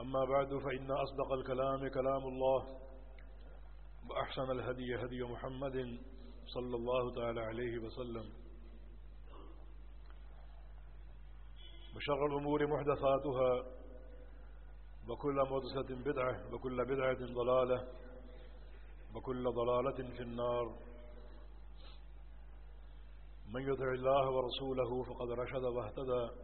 أما بعد فإن أصدق الكلام كلام الله وأحسن الهدي هدي محمد صلى الله تعالى عليه وسلم. وشر الأمور محدثاتها وكل مدسة بدعة وكل بدعة ضلالة وكل ضلالة في النار. من يدع الله ورسوله فقد رشد واهتدى.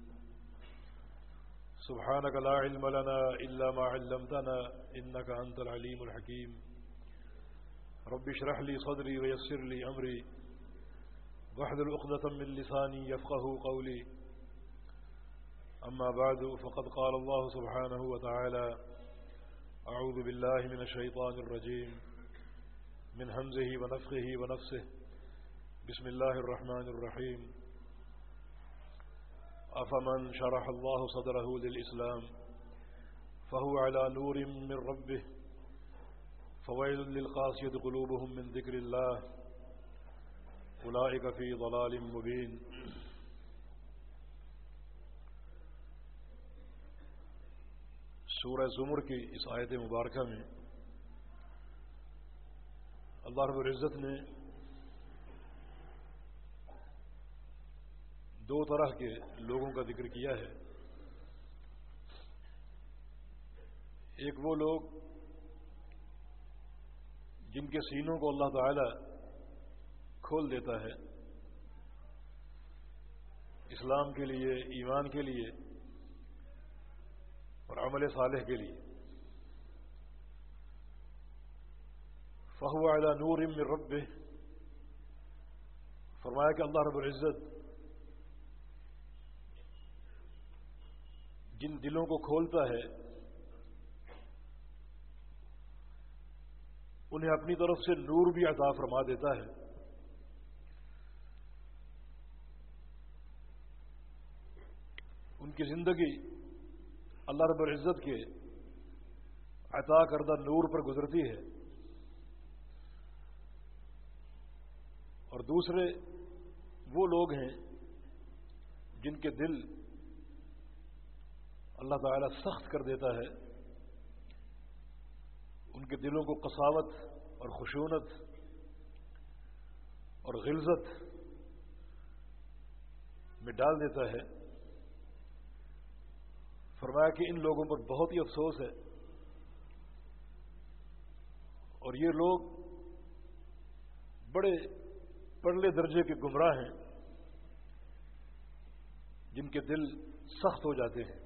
سبحانك لا علم لنا إلا ما علمتنا إنك أنت العليم الحكيم. رب اشرح لي صدري ويسر لي أمري. واحذر عقدة من لساني يفقه قولي. أما بعد فقد قال الله سبحانه وتعالى أعوذ بالله من الشيطان الرجيم من همزه ونفخه ونفسه. بسم الله الرحمن الرحيم. أفمن شرح الله صدره للإسلام فهو على نور من ربه فويل للقاسية قلوبهم من ذكر الله أولئك في ضلال مبين. سورہ زمر کی اس آیت مبارکہ میں اللہ رب العزت نے دو طرح کے لوگوں کا ذکر کیا ہے۔ ایک وہ لوگ جن کے سینوں کو اللہ تعالی کھول دیتا ہے، اسلام کے لیے، ایمان کے لیے اور عمل صالح کے لیے۔ فہو اعلیٰ نور ام رب فرمایا کہ اللہ رب العزت جن دلوں کو کھولتا ہے، انہیں اپنی طرف سے نور بھی عطا فرما دیتا ہے۔ ان کی زندگی اللہ رب العزت کے عطا کردہ نور پر گزرتی ہے۔ اور دوسرے وہ لوگ ہیں جن کے دل اللہ تعالی سخت کر دیتا ہے، ان کے دلوں کو قساوت اور خشونت اور غلزت میں ڈال دیتا ہے۔ فرمایا کہ ان لوگوں پر بہت ہی افسوس ہے۔ اور یہ لوگ بڑے پرلے درجے کے گمراہ ہیں، جن کے دل سخت ہو جاتے ہیں۔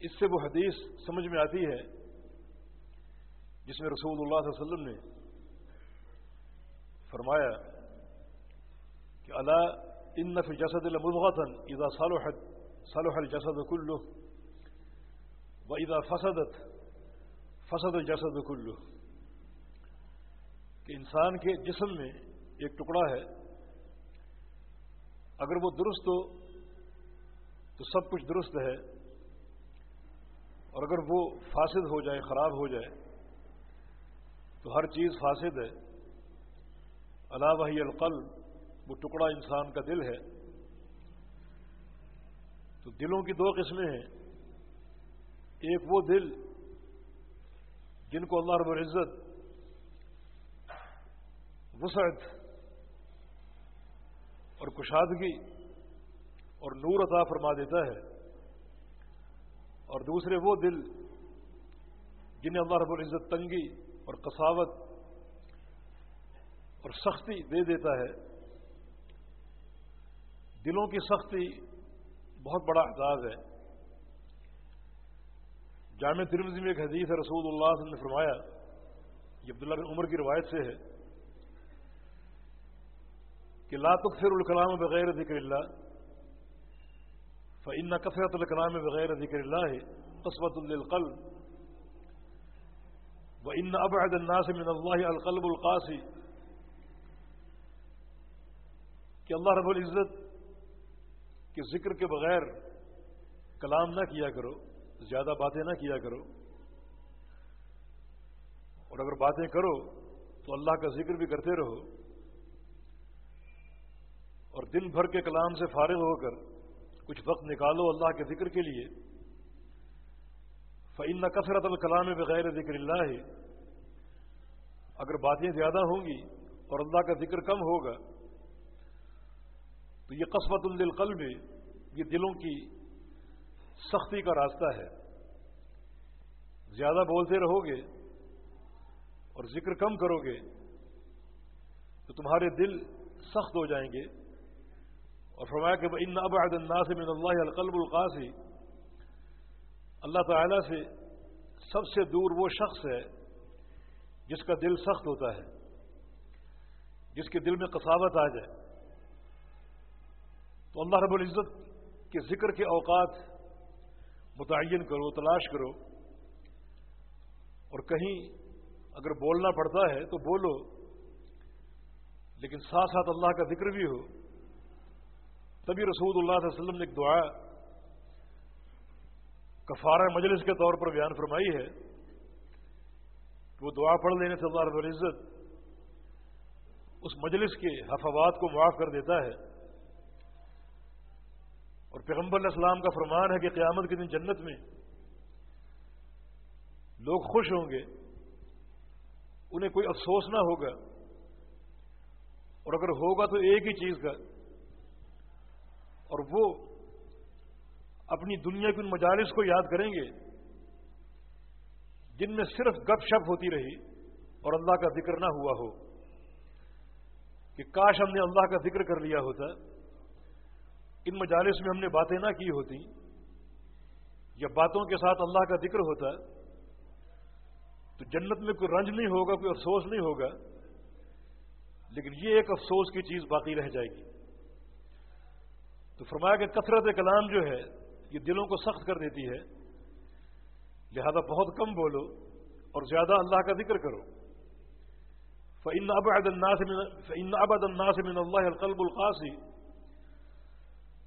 اس سے وہ حدیث سمجھ میں آتی ہے جس میں رسول اللہ صلی اللہ علیہ وسلم نے فرمایا کہ اللہ ان نفی جسد المغن ادا صالحت صالح الجسد کلو و ادا فسدت فسد الجسد کلو کہ انسان کے جسم میں ایک ٹکڑا ہے، اگر وہ درست ہو تو سب کچھ درست ہے۔ اور اگر وہ فاسد ہو جائے، خراب ہو جائے، تو ہر چیز فاسد ہے۔ اللہ وحی القلب، وہ ٹکڑا انسان کا دل ہے۔ تو دلوں کی دو قسمیں ہیں۔ ایک وہ دل جن کو اللہ رب العزت وسعت اور کشادگی اور نور عطا فرما دیتا ہے۔ اور دوسرے وہ دل جنہیں اللہ رب العزت تنگی اور کساوت اور سختی دے دیتا ہے، دلوں کی سختی بہت بڑا اعزاز ہے۔ جامع ترمزی میں ایک حدیث ہے، رسول اللہ صلی اللہ علیہ وسلم نے فرمایا، یہ عبداللہ بن عمر کی روایت سے ہے کہ لا تکثر الکلام بغیر ذکر اللہ فإن كثرة الكلام بغير ذكر الله قصبة للقلب. وإن أبعد الناس من الله القلب القاسي. کہ اللہ رب العزت کے ذکر کے بغیر کلام نہ کیا کرو، زیادہ باتیں نہ کیا کرو. اور اگر باتیں کرو تو اللہ کا ذکر بھی کرتے رہو اور دن بھر کے کلام سے فارغ ہو کر کچھ وقت نکالو اللہ کے ذکر کے لیے فعن کثرت الکلام بغیر ذکر اللہ ہے اگر باتیں زیادہ ہوں گی اور اللہ کا ذکر کم ہوگا، تو یہ قسمت الدل یہ دلوں کی سختی کا راستہ ہے۔ زیادہ بولتے رہو گے اور ذکر کم کرو گے تو تمہارے دل سخت ہو جائیں گے۔ اور فرمایا کہ ان ابعد الناس من اللہ القلب القاسی اللہ تعالی سے سب سے دور وہ شخص ہے جس کا دل سخت ہوتا ہے، جس کے دل میں قصاوت آ جائے۔ تو اللہ رب العزت کے ذکر کے اوقات متعین کرو، تلاش کرو۔ اور کہیں اگر بولنا پڑتا ہے تو بولو، لیکن ساتھ ساتھ اللہ کا ذکر بھی ہو۔ تبھی رسول اللہ صلی اللہ علیہ وسلم نے ایک دعا کفارہ مجلس کے طور پر بیان فرمائی ہے وہ دعا پڑھ لینے سے اللہ رب العزت اس مجلس کے حفوات کو معاف کر دیتا ہے اور پیغمبر علیہ السلام کا فرمان ہے کہ قیامت کے دن جنت میں لوگ خوش ہوں گے، انہیں کوئی افسوس نہ ہوگا اور اگر ہوگا تو ایک ہی چیز کا اور وہ اپنی دنیا کی ان مجالس کو یاد کریں گے جن میں صرف گپ شپ ہوتی رہی اور اللہ کا ذکر نہ ہوا ہو کہ کاش ہم نے اللہ کا ذکر کر لیا ہوتا، ان مجالس میں ہم نے باتیں نہ کی ہوتی یا باتوں کے ساتھ اللہ کا ذکر ہوتا تو جنت میں کوئی رنج نہیں ہوگا، کوئی افسوس نہیں ہوگا، لیکن یہ ایک افسوس کی چیز باقی رہ جائے گی۔ تو فرمایا کہ کثرت کلام جو ہے یہ دلوں کو سخت کر دیتی ہے، لہذا بہت کم بولو اور زیادہ اللہ کا ذکر کرو۔ فعن ابد الناس فعن ابد الناس من اللہ القلب القاصی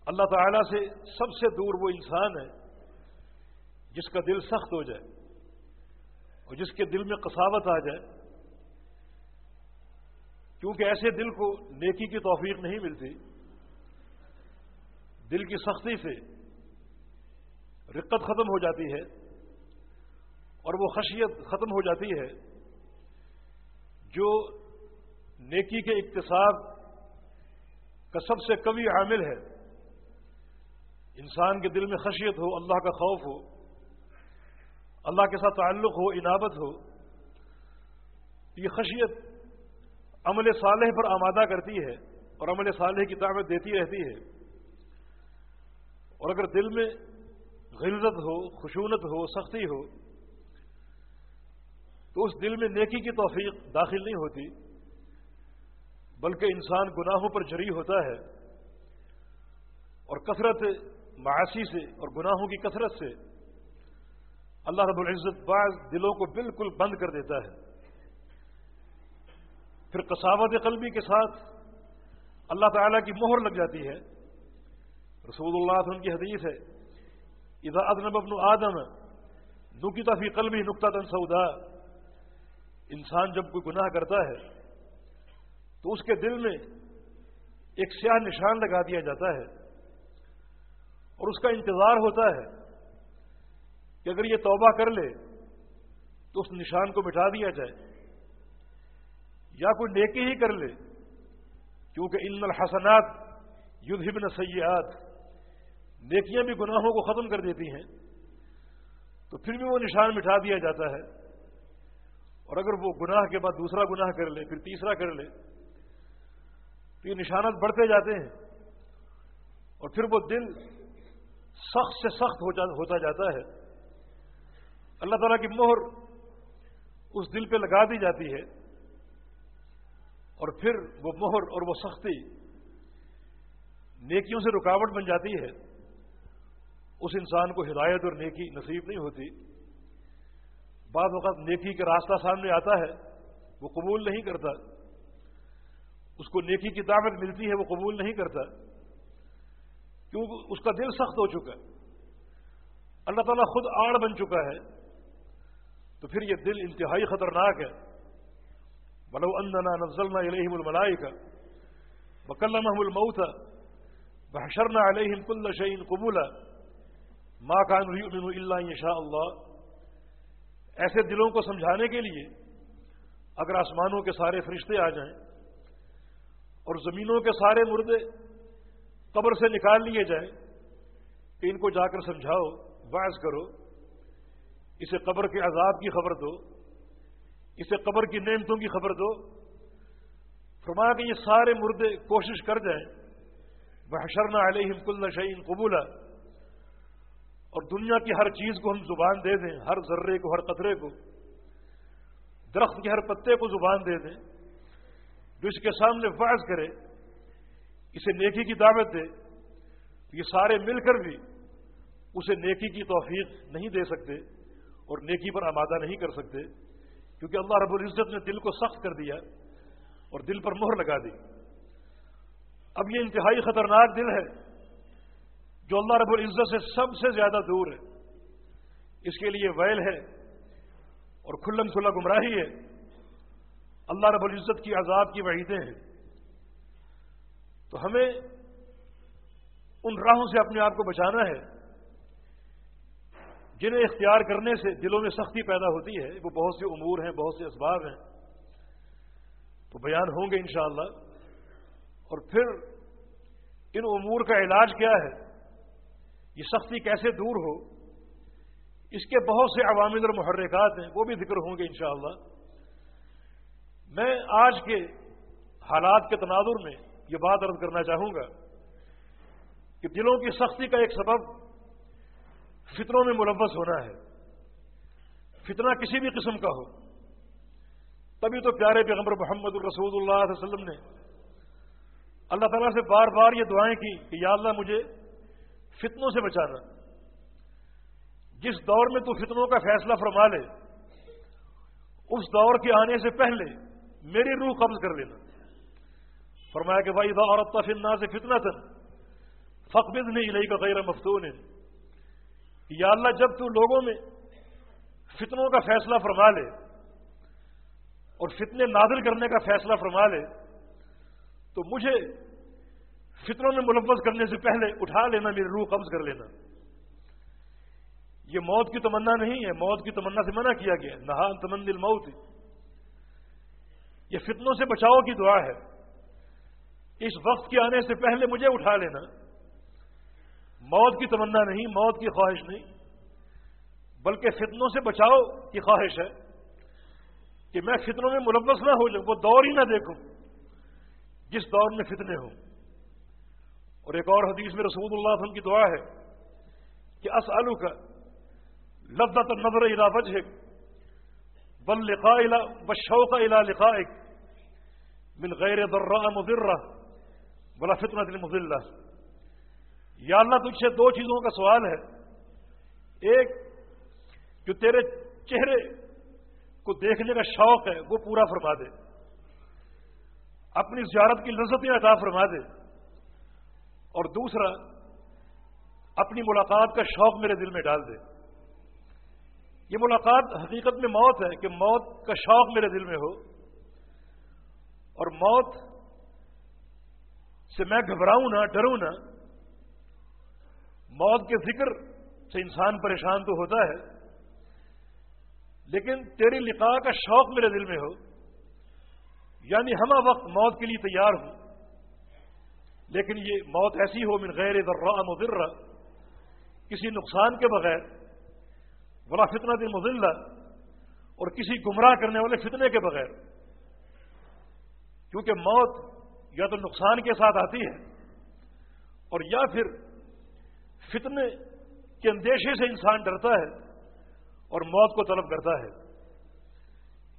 اللہ تعالی سے سب سے دور وہ انسان ہے جس کا دل سخت ہو جائے اور جس کے دل میں قصاوت آ جائے۔ کیونکہ ایسے دل کو نیکی کی توفیق نہیں ملتی۔ دل کی سختی سے رقت ختم ہو جاتی ہے اور وہ خشیت ختم ہو جاتی ہے جو نیکی کے اقتصاد کا سب سے کمی عامل ہے۔ انسان کے دل میں خشیت ہو، اللہ کا خوف ہو، اللہ کے ساتھ تعلق ہو، انابت ہو، یہ خشیت عمل صالح پر آمادہ کرتی ہے اور عمل صالح کی دعوت دیتی رہتی ہے۔ اور اگر دل میں غلظت ہو، خشونت ہو، سختی ہو، تو اس دل میں نیکی کی توفیق داخل نہیں ہوتی، بلکہ انسان گناہوں پر جری ہوتا ہے اور کثرت معاشی سے اور گناہوں کی کثرت سے اللہ رب العزت بعض دلوں کو بالکل بند کر دیتا ہے۔ پھر کساوت قلبی کے ساتھ اللہ تعالیٰ کی مہر لگ جاتی ہے۔ رسول اللہ علیہ وسلم کی حدیث ہے، اذا ادنب ابن آدم نکتا فی قلبی نقطہ تن سودا انسان جب کوئی گناہ کرتا ہے، تو اس کے دل میں ایک سیاہ نشان لگا دیا جاتا ہے اور اس کا انتظار ہوتا ہے کہ اگر یہ توبہ کر لے، تو اس نشان کو مٹا دیا جائے۔ یا کوئی نیکی ہی کر لے، کیونکہ ان الحسنات یدھبن سیاحت نیکیاں بھی گناہوں کو ختم کر دیتی ہیں، تو پھر بھی وہ نشان مٹھا دیا جاتا ہے۔ اور اگر وہ گناہ کے بعد دوسرا گناہ کر لے، پھر تیسرا کر لے، تو یہ نشانات بڑھتے جاتے ہیں۔ اور پھر وہ دل سخت سے سخت ہوتا جاتا ہے۔ اللہ تعالیٰ کی مہر اس دل پہ لگا دی جاتی ہے۔ اور پھر وہ مہر اور وہ سختی نیکیوں سے رکاوٹ بن جاتی ہے۔ اس انسان کو ہدایت اور نیکی نصیب نہیں ہوتی۔ بعض وقت نیکی کا راستہ سامنے آتا ہے، وہ قبول نہیں کرتا۔ اس کو نیکی کی دعوت ملتی ہے، وہ قبول نہیں کرتا۔ کیونکہ اس کا دل سخت ہو چکا ہے۔ اللہ تعالیٰ خود آڑ بن چکا ہے۔ تو پھر یہ دل انتہائی خطرناک ہے۔ بلو اندنا نزلنا علیہم الملائی کا بکل محمول بحشرنا علیہم کل شعین قبولا ماں کان اللہ شاء اللہ ایسے دلوں کو سمجھانے کے لیے اگر آسمانوں کے سارے فرشتے آ جائیں اور زمینوں کے سارے مردے قبر سے نکال لیے جائیں کہ ان کو جا کر سمجھاؤ باعث کرو، اسے قبر کے عذاب کی خبر دو، اسے قبر کی نعمتوں کی خبر دو۔ فرمایا کہ یہ سارے مردے کوشش کر جائیں۔ بحشرنا علیہم کل شعین قبولا۔ اور دنیا کی ہر چیز کو ہم زبان دے دیں، ہر ذرے کو، ہر قطرے کو، درخت کے ہر پتے کو زبان دے دیں، جو اس کے سامنے واضح کرے، اسے نیکی کی دعوت دے یہ سارے مل کر بھی اسے نیکی کی توفیق نہیں دے سکتے اور نیکی پر آمادہ نہیں کر سکتے، کیونکہ اللہ رب العزت نے دل کو سخت کر دیا اور دل پر مہر لگا دی۔ اب یہ انتہائی خطرناک دل ہے۔ جو اللہ رب العزت سے سب سے زیادہ دور ہے، اس کے لیے ویل ہے اور کھلم کھلا گمراہی ہے۔ اللہ رب العزت کی عذاب کی وعیدیں ہیں۔ تو ہمیں ان راہوں سے اپنے آپ کو بچانا ہے، جنہیں اختیار کرنے سے دلوں میں سختی پیدا ہوتی ہے، وہ بہت سے امور ہیں، بہت سے اسباب ہیں۔ تو بیان ہوں گے انشاءاللہ۔ اور پھر ان امور کا علاج کیا ہے؟ یہ سختی کیسے دور ہو؟ اس کے بہت سے عوامل اور محرکات ہیں، وہ بھی ذکر ہوں گے انشاءاللہ۔ میں آج کے حالات کے تناظر میں یہ بات عرض کرنا چاہوں گا کہ دلوں کی سختی کا ایک سبب فطروں میں ملوث ہونا ہے۔ فتنہ کسی بھی قسم کا ہو۔ تبھی تو پیارے پیغمبر محمد الرسول اللہ علیہ وسلم نے اللہ تعالیٰ سے بار بار یہ دعائیں کی کہ یا اللہ مجھے فتنوں سے بچانا جس دور میں تو فتنوں کا فیصلہ فرما لے، اس دور کے آنے سے پہلے میری روح قبض کر لینا۔ فرمایا کہ بھائی عورت فننا سے فتنا تن فقبد نہیں لئی کا غیر مفتون۔ یا اللہ، جب تو لوگوں میں فتنوں کا فیصلہ فرما لے اور فتنے نادل کرنے کا فیصلہ فرما لے، تو مجھے فطروں میں ملوث کرنے سے پہلے اٹھا لینا، میری روح قبض کر لینا۔ یہ موت کی تمنا نہیں ہے، موت کی تمنا سے منع کیا گیا نہا تمن دل موت یہ فتنوں سے بچاؤ کی دعا ہے۔ اس وقت کے آنے سے پہلے مجھے اٹھا لینا۔ موت کی تمنا نہیں، موت کی خواہش نہیں، بلکہ فتنوں سے بچاؤ کی خواہش ہے۔ کہ میں فتنوں میں ملوث نہ ہو جاؤں وہ دور ہی نہ دیکھوں۔ جس دور میں فتنے ہوں۔ اور ایک اور حدیث میں رسول اللہ وسلم کی دعا ہے کہ اس آلو کا لذت نظر الا وجہ بل لقاء بشوق الى لقائك من غیر ذرہ مضرہ بلا فتنہ دل مضلہ یا اللہ تجھ سے دو چیزوں کا سوال ہے۔ ایک، جو تیرے چہرے کو دیکھنے کا شوق ہے، وہ پورا فرما دے۔ اپنی زیارت کی لذت عطا فرما دے۔ اور دوسرا، اپنی ملاقات کا شوق میرے دل میں ڈال دے۔ یہ ملاقات حقیقت میں موت ہے کہ موت کا شوق میرے دل میں ہو۔ اور موت سے میں گھبراؤں نہ، ڈروں نہ۔ موت کے ذکر سے انسان پریشان تو ہوتا ہے، لیکن تیری لقاء کا شوق میرے دل میں ہو۔ یعنی ہمہ وقت موت کے لیے تیار ہوں۔ لیکن یہ موت ایسی ہو من غیر ذرہ مضرہ کسی نقصان کے بغیر بڑا فتنہ دن مزلہ اور کسی گمراہ کرنے والے فتنے کے بغیر۔ کیونکہ موت یا تو نقصان کے ساتھ آتی ہے، اور یا پھر فتنے کے اندیشے سے انسان ڈرتا ہے اور موت کو طلب کرتا ہے۔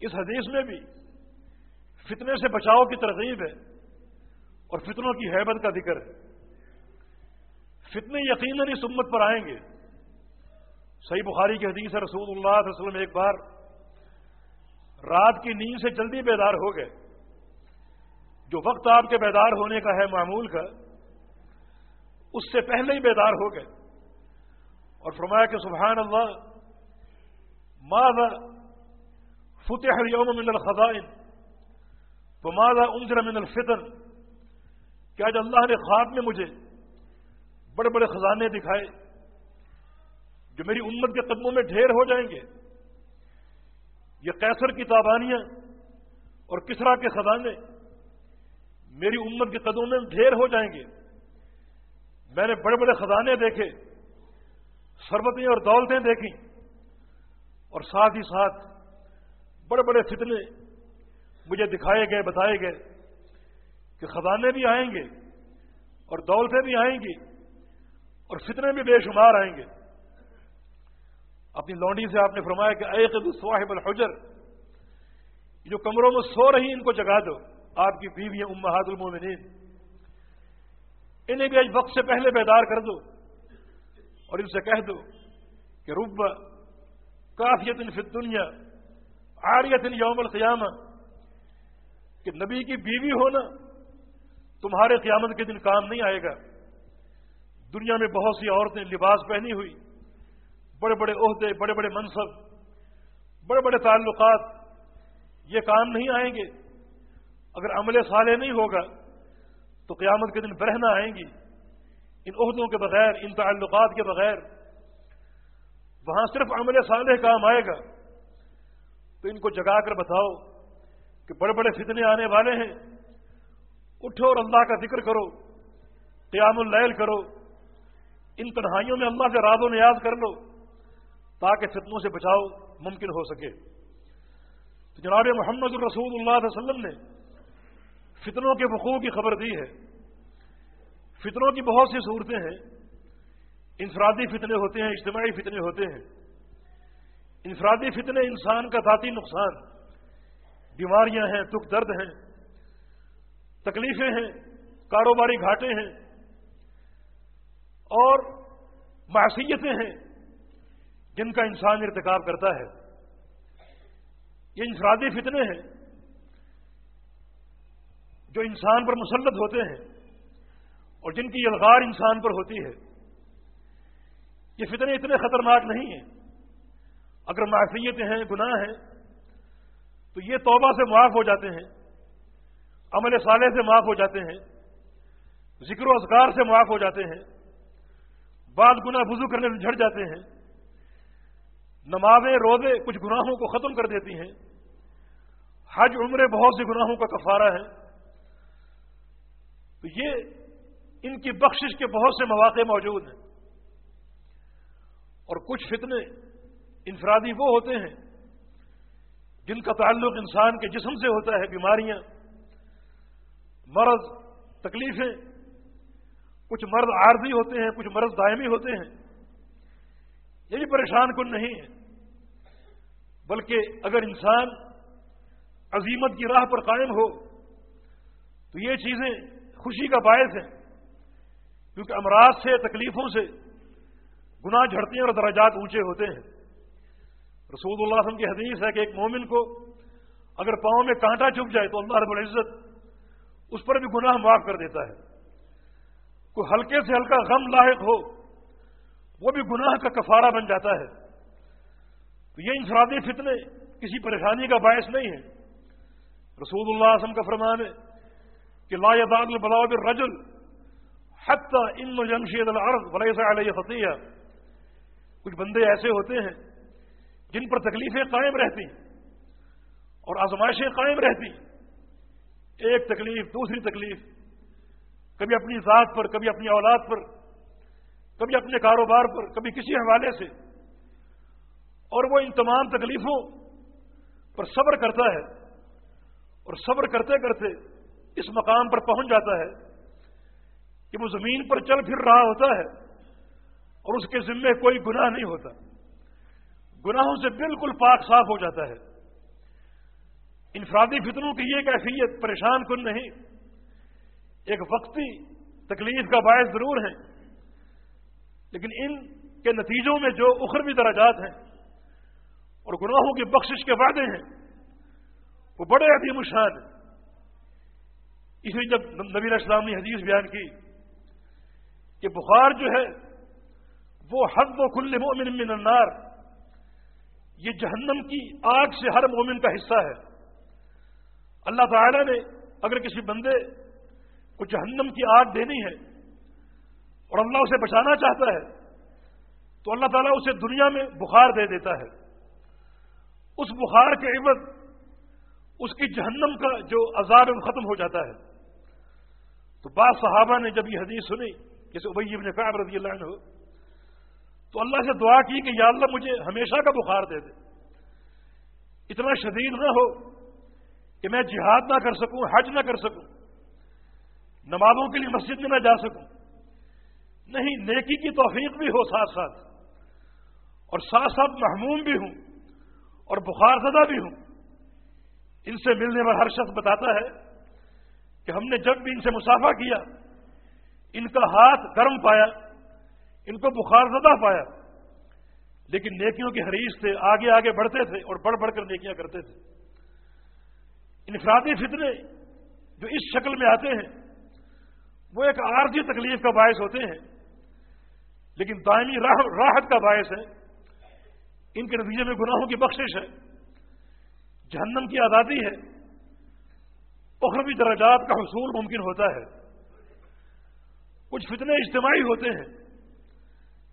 اس حدیث میں بھی فتنے سے بچاؤ کی ترغیب ہے۔ اور فتنوں کی حیبت کا ذکر ہے۔ فتنے یقیناً اس امت پر آئیں گے۔ صحیح بخاری کی حدیث رسول اللہ علیہ وسلم ایک بار رات کی نیند سے جلدی بیدار ہو گئے۔ جو وقت آپ کے بیدار ہونے کا ہے معمول کا، اس سے پہلے ہی بیدار ہو گئے۔ اور فرمایا کہ سبحان اللہ ماذا فتح اليوم من الخزائن؟ وماذا انزل من الفتن؟ کہ آج اللہ نے خواب میں مجھے بڑے بڑے خزانے دکھائے جو میری امت کے قدموں میں ڈھیر ہو جائیں گے۔ یہ کیسر کی تابانیاں اور کسرا کے خزانے میری امت کے قدموں میں ڈھیر ہو جائیں گے۔ میں نے بڑے بڑے خزانے دیکھے، سربتیں اور دولتیں دیکھی اور ساتھ ہی ساتھ بڑے بڑے فتنے مجھے دکھائے گئے، بتائے گئے۔ کہ خزانے بھی آئیں گے اور دولتیں بھی آئیں گی اور فتنے بھی بے شمار آئیں گے۔ اپنی لونڈی سے آپ نے فرمایا کہ اے قد صاحب الحجر جو کمروں میں سو رہی ان کو جگا دو۔ آپ کی بیوی امہات المومنین، انہیں بھی آج وقت سے پہلے بیدار کر دو اور ان سے کہہ دو کہ رب کافیت فی دنیا آریت یوم القیامہ، کہ نبی کی بیوی ہونا تمہارے قیامت کے دن کام نہیں آئے گا۔ دنیا میں بہت سی عورتیں لباس پہنی ہوئی، بڑے بڑے عہدے، بڑے بڑے منصب، بڑے بڑے تعلقات، یہ کام نہیں آئیں گے۔ اگر عمل صالح نہیں ہوگا، تو قیامت کے دن برہنا آئیں گی۔ ان عہدوں کے بغیر، ان تعلقات کے بغیر وہاں صرف عمل صالح کام آئے گا۔ تو ان کو جگا کر بتاؤ کہ بڑے بڑے فتنے آنے والے ہیں۔ اٹھو اور اللہ کا ذکر کرو، قیام اللیل کرو، ان تنہائیوں میں اللہ سے راز و نیاز کر لو، تاکہ فتنوں سے بچاؤ ممکن ہو سکے۔ تو جناب محمد الرسول اللہ علیہ وسلم نے فتنوں کے وقوع کی خبر دی ہے۔ فتنوں کی بہت سی صورتیں ہیں۔ انفرادی فتنے ہوتے ہیں، اجتماعی فتنے ہوتے ہیں۔ انفرادی فتنے انسان کا ذاتی نقصان۔ بیماریاں ہیں، دکھ درد ہیں۔ تکلیفیں ہیں، کاروباری گھاٹے ہیں، اور معصیتیں ہیں جن کا انسان ارتکاب کرتا ہے۔ یہ انفرادی فتنے ہیں جو انسان پر مسلط ہوتے ہیں اور جن کی یلغار انسان پر ہوتی ہے۔ یہ فتنے اتنے خطرناک نہیں ہیں۔ اگر معصیتیں ہیں، گناہ ہیں، تو یہ توبہ سے معاف ہو جاتے ہیں۔ عمل صالح سے معاف ہو جاتے ہیں، ذکر و اذکار سے معاف ہو جاتے ہیں بعد گناہ وضو کرنے سے جھڑ جاتے ہیں، نمازیں، روزے کچھ گناہوں کو ختم کر دیتی ہیں۔ حج عمرے بہت سے گناہوں کا کفارہ ہے۔ تو یہ ان کی بخشش کے بہت سے مواقع موجود ہیں۔ اور کچھ فتنے انفرادی وہ ہوتے ہیں جن کا تعلق انسان کے جسم سے ہوتا ہے، بیماریاں مرض تکلیفیں، کچھ مرض عارضی ہوتے ہیں، کچھ مرض دائمی ہوتے ہیں، یہ بھی پریشان کن نہیں ہے۔ بلکہ اگر انسان عظیمت کی راہ پر قائم ہو، تو یہ چیزیں خوشی کا باعث ہیں۔ کیونکہ امراض سے، تکلیفوں سے گناہ جھڑتے ہیں اور درجات اونچے ہوتے ہیں۔ رسول اللہ علیہ وسلم کی حدیث ہے کہ ایک مومن کو اگر پاؤں میں کانٹا چپ جائے تو اللہ رب العزت اس پر بھی گناہ معاف کر دیتا ہے۔ کوئی ہلکے سے ہلکا غم لاحق ہو، وہ بھی گناہ کا کفارہ بن جاتا ہے۔ تو یہ انفرادی فتنے، کسی پریشانی کا باعث نہیں ہے۔ رسول اللہ علیہ وسلم کا فرمان ہے کہ لا يدان البلاء رجل حتى ان يمشي الى الارض وليس عليه کچھ بندے ایسے ہوتے ہیں جن پر تکلیفیں قائم رہتی اور آزمائشیں قائم رہتی۔ ایک تکلیف، دوسری تکلیف۔ کبھی اپنی ذات پر، کبھی اپنی اولاد پر، کبھی اپنے کاروبار پر، کبھی کسی حوالے سے۔ اور وہ ان تمام تکلیفوں پر صبر کرتا ہے اور صبر کرتے کرتے اس مقام پر پہنچ جاتا ہے کہ وہ زمین پر چل پھر رہا ہوتا ہے اور اس کے ذمے کوئی گناہ نہیں ہوتا۔ گناہوں سے بالکل پاک صاف ہو جاتا ہے۔ انفرادی فتنوں کی یہ کیفیت پریشان کن نہیں۔ ایک وقتی تکلیف کا باعث ضرور ہے لیکن ان کے نتیجوں میں جو اخروی درجات ہیں اور گناہوں کی بخشش کے وعدے ہیں، وہ بڑے عدیم شان ہیں۔ اس لیے جب نبی علیہ السلام نے حدیث بیان کی کہ بخار جو ہے، وہ حد و کل مومن من النار۔ یہ جہنم کی آگ سے ہر مومن کا حصہ ہے۔ اللہ تعالی نے اگر کسی بندے کو جہنم کی آگ دینی ہے اور اللہ اسے بچانا چاہتا ہے، تو اللہ تعالیٰ اسے دنیا میں بخار دے دیتا ہے۔ اس بخار کے عبد اس کی جہنم کا جو عذاب ختم ہو جاتا ہے۔ تو بعض صحابہ نے جب یہ حدیث سنی، جیسے ابئی ابن قائب رضی اللہ عنہ، تو اللہ سے دعا کی کہ یا اللہ مجھے ہمیشہ کا بخار دے دے۔ اتنا شدید نہ ہو کہ میں جہاد نہ کر سکوں، حج نہ کر سکوں، نمازوں کے لیے مسجد میں نہ جا سکوں۔ نہیں، نیکی کی توفیق بھی ہو ساتھ ساتھ۔ اور ساتھ ساتھ محموم بھی ہوں، اور بخار زدہ بھی ہوں۔ ان سے ملنے پر ہر شخص بتاتا ہے کہ ہم نے جب بھی ان سے مسافہ کیا، ان کا ہاتھ گرم پایا، ان کو بخار زدہ پایا۔ لیکن نیکیوں کے حریث تھے، آگے آگے بڑھتے تھے اور بڑھ بڑھ کر نیکیاں کرتے تھے۔ انفرادی فتنے جو اس شکل میں آتے ہیں، وہ ایک عارضی تکلیف کا باعث ہوتے ہیں، لیکن دائمی راحت کا باعث ہے۔ ان کے نتیجے میں گناہوں کی بخشش ہے۔ جہنم کی آزادی ہے۔ اخروی درجات کا حصول ممکن ہوتا ہے۔ کچھ فتنے اجتماعی ہوتے ہیں،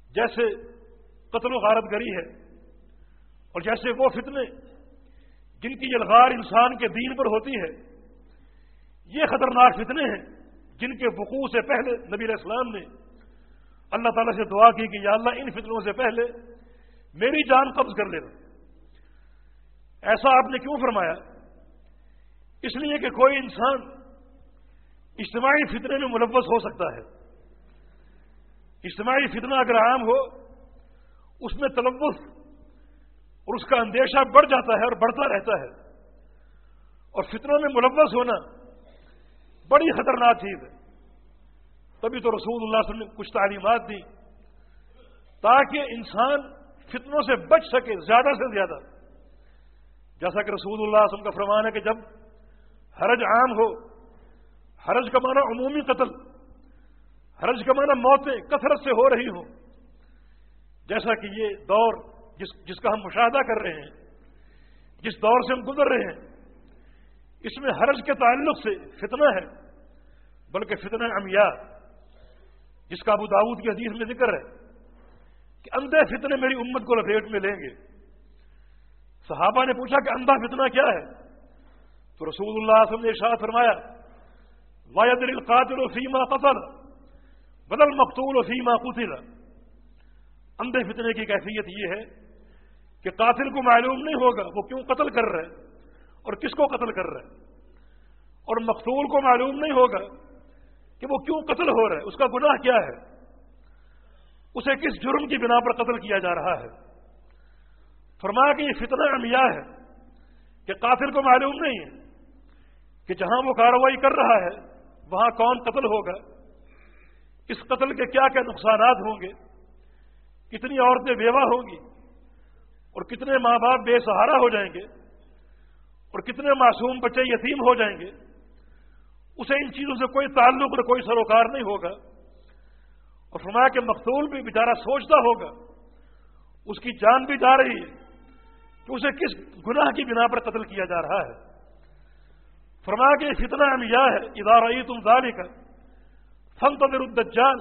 جیسے قتل و غارت گری ہے اور جیسے وہ فتنے جن کی یلغار انسان کے دین پر ہوتی ہے، یہ خطرناک فتنے ہیں جن کے وقوع سے پہلے نبی علیہ السلام نے اللہ تعالیٰ سے دعا کی کہ یا اللہ ان فتنوں سے پہلے میری جان قبض کر لینا۔ ایسا آپ نے کیوں فرمایا؟ اس لیے کہ کوئی انسان اجتماعی فتنے میں ملوث ہو سکتا ہے۔ اجتماعی فتنہ اگر عام ہو، اس میں تلوث اور اس کا اندیشہ بڑھ جاتا ہے اور بڑھتا رہتا ہے اور فتنوں میں ملوث ہونا بڑی خطرناک چیز ہے۔ تبھی تو رسول اللہ صلی اللہ علیہ وسلم نے کچھ تعلیمات دی تاکہ انسان فتنوں سے بچ سکے زیادہ سے زیادہ۔ جیسا کہ رسول اللہ علیہ وسلم کا فرمان ہے کہ جب حرج عام ہو، حرج کا معنی عمومی قتل، حرج کا معنی موتیں کثرت سے ہو رہی ہوں۔ جیسا کہ یہ دور جس جس کا ہم مشاہدہ کر رہے ہیں، جس دور سے ہم گزر رہے ہیں، اس میں حرج کے تعلق سے فتنہ ہے، بلکہ فتنہ امیا جس کا ابو داود کی حدیث میں ذکر ہے کہ اندھے فتنے میری امت کو لپیٹ میں لیں گے۔ صحابہ نے پوچھا کہ اندھا فتنہ کیا ہے؟ تو رسول اللہ وسلم نے ارشاد فرمایا واحد القاتل فیما قتل بدل مقتول و فیما قتل. اندھے فتنے کی کیفیت یہ ہے کہ قاتل کو معلوم نہیں ہوگا وہ کیوں قتل کر رہے اور کس کو قتل کر رہے اور مقتول کو معلوم نہیں ہوگا کہ وہ کیوں قتل ہو رہا ہے اس کا گناہ کیا ہے؟ اسے کس جرم کی بنا پر قتل کیا جا رہا ہے؟ فرمایا کہ یہ فتنہ امیا ہے کہ قاتل کو معلوم نہیں ہے کہ جہاں وہ کارروائی کر رہا ہے، وہاں کون قتل ہوگا؟ اس قتل کے کیا کیا نقصانات ہوں گے؟ کتنی عورتیں بیوہ ہوں گی؟ اور کتنے ماں باپ بے سہارا ہو جائیں گے اور کتنے معصوم بچے یتیم ہو جائیں گے، اسے ان چیزوں سے کوئی تعلق اور کوئی سروکار نہیں ہوگا۔ اور فرمایا کہ مقتول بھی بیچارہ سوچتا ہوگا، اس کی جان بھی جا رہی ہے کہ اسے کس گناہ کی بنا پر قتل کیا جا رہا ہے۔ فرمایا کہ فتنہ امیا ہے ادارہ تم ظالی کا فن تدر الدجال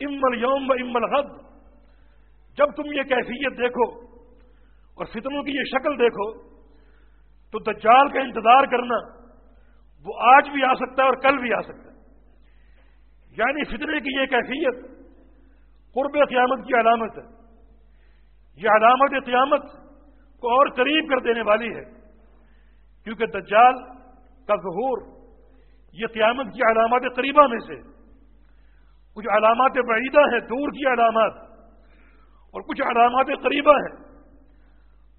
امل یوم و امل حد جب تم یہ کیفیت دیکھو اور فتنوں کی یہ شکل دیکھو، تو دجال کا انتظار کرنا وہ آج بھی آ سکتا ہے اور کل بھی آ سکتا ہے۔ یعنی فتنے کی یہ کیفیت قرب قیامت کی علامت ہے۔ یہ علامت قیامت کو اور قریب کر دینے والی ہے، کیونکہ دجال کا ظہور یہ قیامت کی علامات قریبہ میں سے کچھ علامات بعیدہ ہیں، دور کی علامات، اور کچھ علامات قریبہ ہیں۔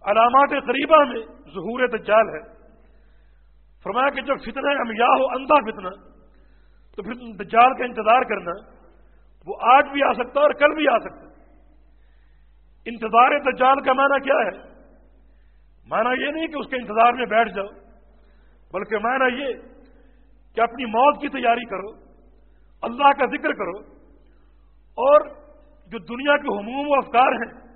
علامات قریبہ میں ظہور دجال ہے۔ فرمایا کہ جب فتنہ امیا ہو، اندھا فتنہ، تو پھر دجال کا انتظار کرنا، وہ آج بھی آ سکتا ہے اور کل بھی آ سکتا ہے۔ انتظار دجال کا معنی کیا ہے؟ معنی یہ نہیں کہ اس کے انتظار میں بیٹھ جاؤ، بلکہ معنی یہ کہ اپنی موت کی تیاری کرو، اللہ کا ذکر کرو اور جو دنیا کے حموم و افکار ہیں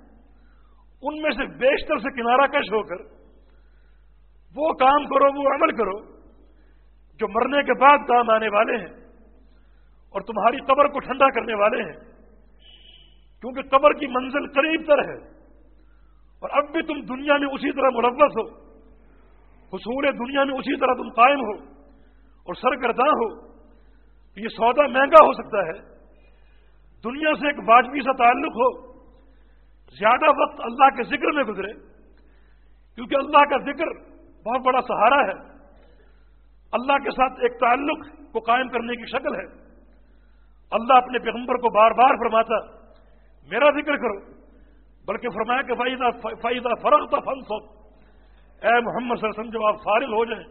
ان میں سے بیشتر سے کنارہ کش ہو کر وہ کام کرو، وہ عمل کرو جو مرنے کے بعد کام آنے والے ہیں اور تمہاری قبر کو ٹھنڈا کرنے والے ہیں، کیونکہ قبر کی منزل قریب تر ہے اور اب بھی تم دنیا میں اسی طرح ملوث ہو، حصول دنیا میں اسی طرح تم قائم ہو اور سرگرداں ہو یہ سودا مہنگا ہو سکتا ہے۔ دنیا سے ایک واجبی سا تعلق ہو زیادہ وقت اللہ کے ذکر میں گزرے کیونکہ اللہ کا ذکر بہت بڑا سہارا ہے اللہ کے ساتھ ایک تعلق کو قائم کرنے کی شکل ہے اللہ اپنے پیغمبر کو بار بار فرماتا میرا ذکر کرو۔ بلکہ فرمایا کہ فائدہ فائدہ فرق تھا فن سو اے محمد صلی اللہ علیہ وسلم، جب آپ فارغ ہو جائیں،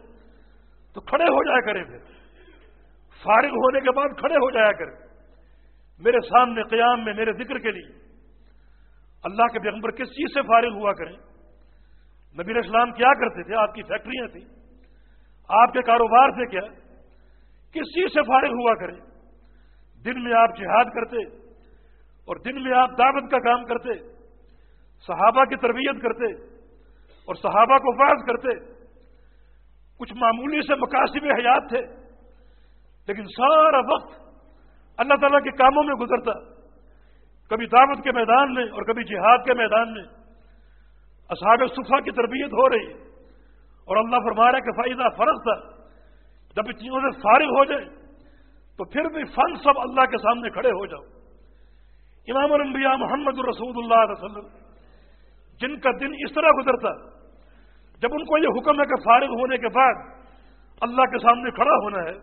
تو کھڑے ہو جایا کریں پھر۔ فارغ ہونے کے بعد کھڑے ہو جایا کریں۔ میرے سامنے قیام میں، میرے ذکر کے لیے۔ اللہ کے پیغمبر کس چیز سے فارغ ہوا کریں؟ نبی اسلام کیا کرتے تھے؟ آپ کی فیکٹریاں تھیں۔ آپ کے کاروبار سے کیا؟ کس چیز سے فارغ ہوا کریں؟ دن میں آپ جہاد کرتے اور دن میں آپ دعوت کا کام کرتے، صحابہ کی تربیت کرتے اور صحابہ کو فاض کرتے۔ کچھ معمولی سے مقاصد حیات تھے، لیکن سارا وقت اللہ تعالیٰ کے کاموں میں گزرتا۔ کبھی دعوت کے میدان میں اور کبھی جہاد کے میدان میں۔ اصحاب صفحہ کی تربیت ہو رہی۔ اور اللہ فرما رہا کہ فائدہ فرض تھا جب چیزوں سے فارغ ہو جائے، تو پھر بھی فن سب اللہ کے سامنے کھڑے ہو جاؤ۔ امام الانبیاء محمد الرسول اللہ علیہ وسلم، جن کا دن اس طرح گزرتا، جب ان کو یہ حکم ہے کہ فارغ ہونے کے بعد اللہ کے سامنے کھڑا ہونا ہے،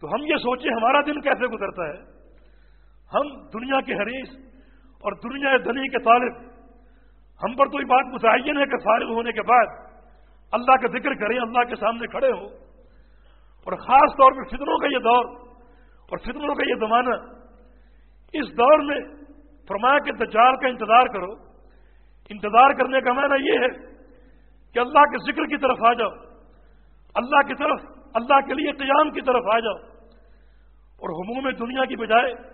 تو ہم یہ سوچیں ہمارا دن کیسے گزرتا ہے؟ ہم دنیا کے حریث اور دنیا دنی کے طالب۔ ہم پر تو یہ بات متعین ہے کہ فارغ ہونے کے بعد اللہ کا ذکر کریں، اللہ کے سامنے کھڑے ہو اور خاص طور پہ فطروں کا یہ دور اور فطروں کا یہ زمانہ۔ اس دور میں فرمایا کے دجال کا انتظار کرو۔ انتظار کرنے کا معنی یہ ہے کہ اللہ کے ذکر کی طرف آ جاؤ۔ اللہ کی طرف، اللہ کے لیے قیام کی طرف آ جاؤ۔ اور حموم دنیا کی بجائے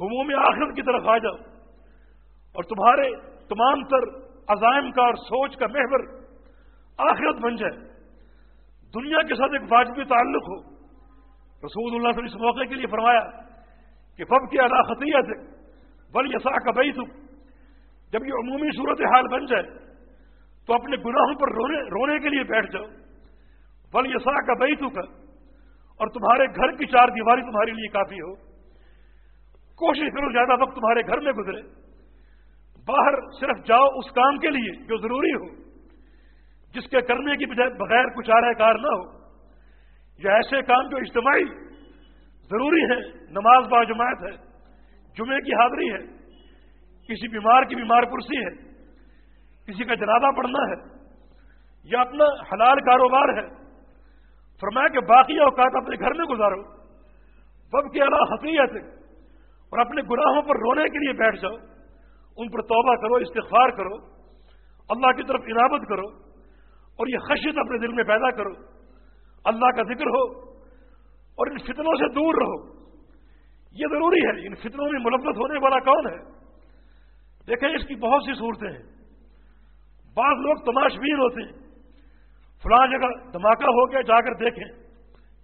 حموم آخرت کی طرف آ جاؤ۔ اور تمہارے تمام تر عزائم کا اور سوچ کا محور آخرت بن جائے۔ دنیا کے ساتھ ایک واجبی تعلق ہو۔ رسول اللہ صلی اللہ علیہ اس موقع کے لیے فرمایا کہ فب کی علاقتیت ہے بل یسا کا بئی تم جب یہ عمومی صورت حال بن جائے تو اپنے گناہوں پر رونے رونے کے لیے بیٹھ جاؤ۔ بل یسا کا بئی کا اور تمہارے گھر کی چار دیواری تمہارے لیے کافی ہو۔ کوشش کرو زیادہ وقت تمہارے گھر میں گزرے۔ باہر صرف جاؤ اس کام کے لیے جو ضروری ہو، جس کے کرنے کی بجائے بغیر کچھ آ کار نہ ہو۔ یا ایسے کام جو اجتماعی ضروری ہے نماز با جماعت ہے، جمعے کی حاضری ہے، کسی بیمار کی بیمار کرسی ہے، کسی کا جنازہ پڑھنا ہے، یا اپنا حلال کاروبار ہے۔ فرمایا کہ باقی اوقات اپنے گھر میں گزارو۔ بب کے علاوہ حقیقت اور اپنے گناہوں پر رونے کے لیے بیٹھ جاؤ، ان پر توبہ کرو، استغفار کرو، اللہ کی طرف عنابت کرو اور یہ خشیت اپنے دل میں پیدا کرو۔ اللہ کا ذکر ہو اور ان فتنوں سے دور رہو۔ یہ ضروری ہے، ان فتنوں میں ملبت ہونے والا کون ہے؟ دیکھیں، اس کی بہت سی صورتیں ہیں۔ بعض لوگ تماشبین ہوتے ہیں۔ فلاں جگہ دھماکہ ہو گیا، جا کر دیکھیں،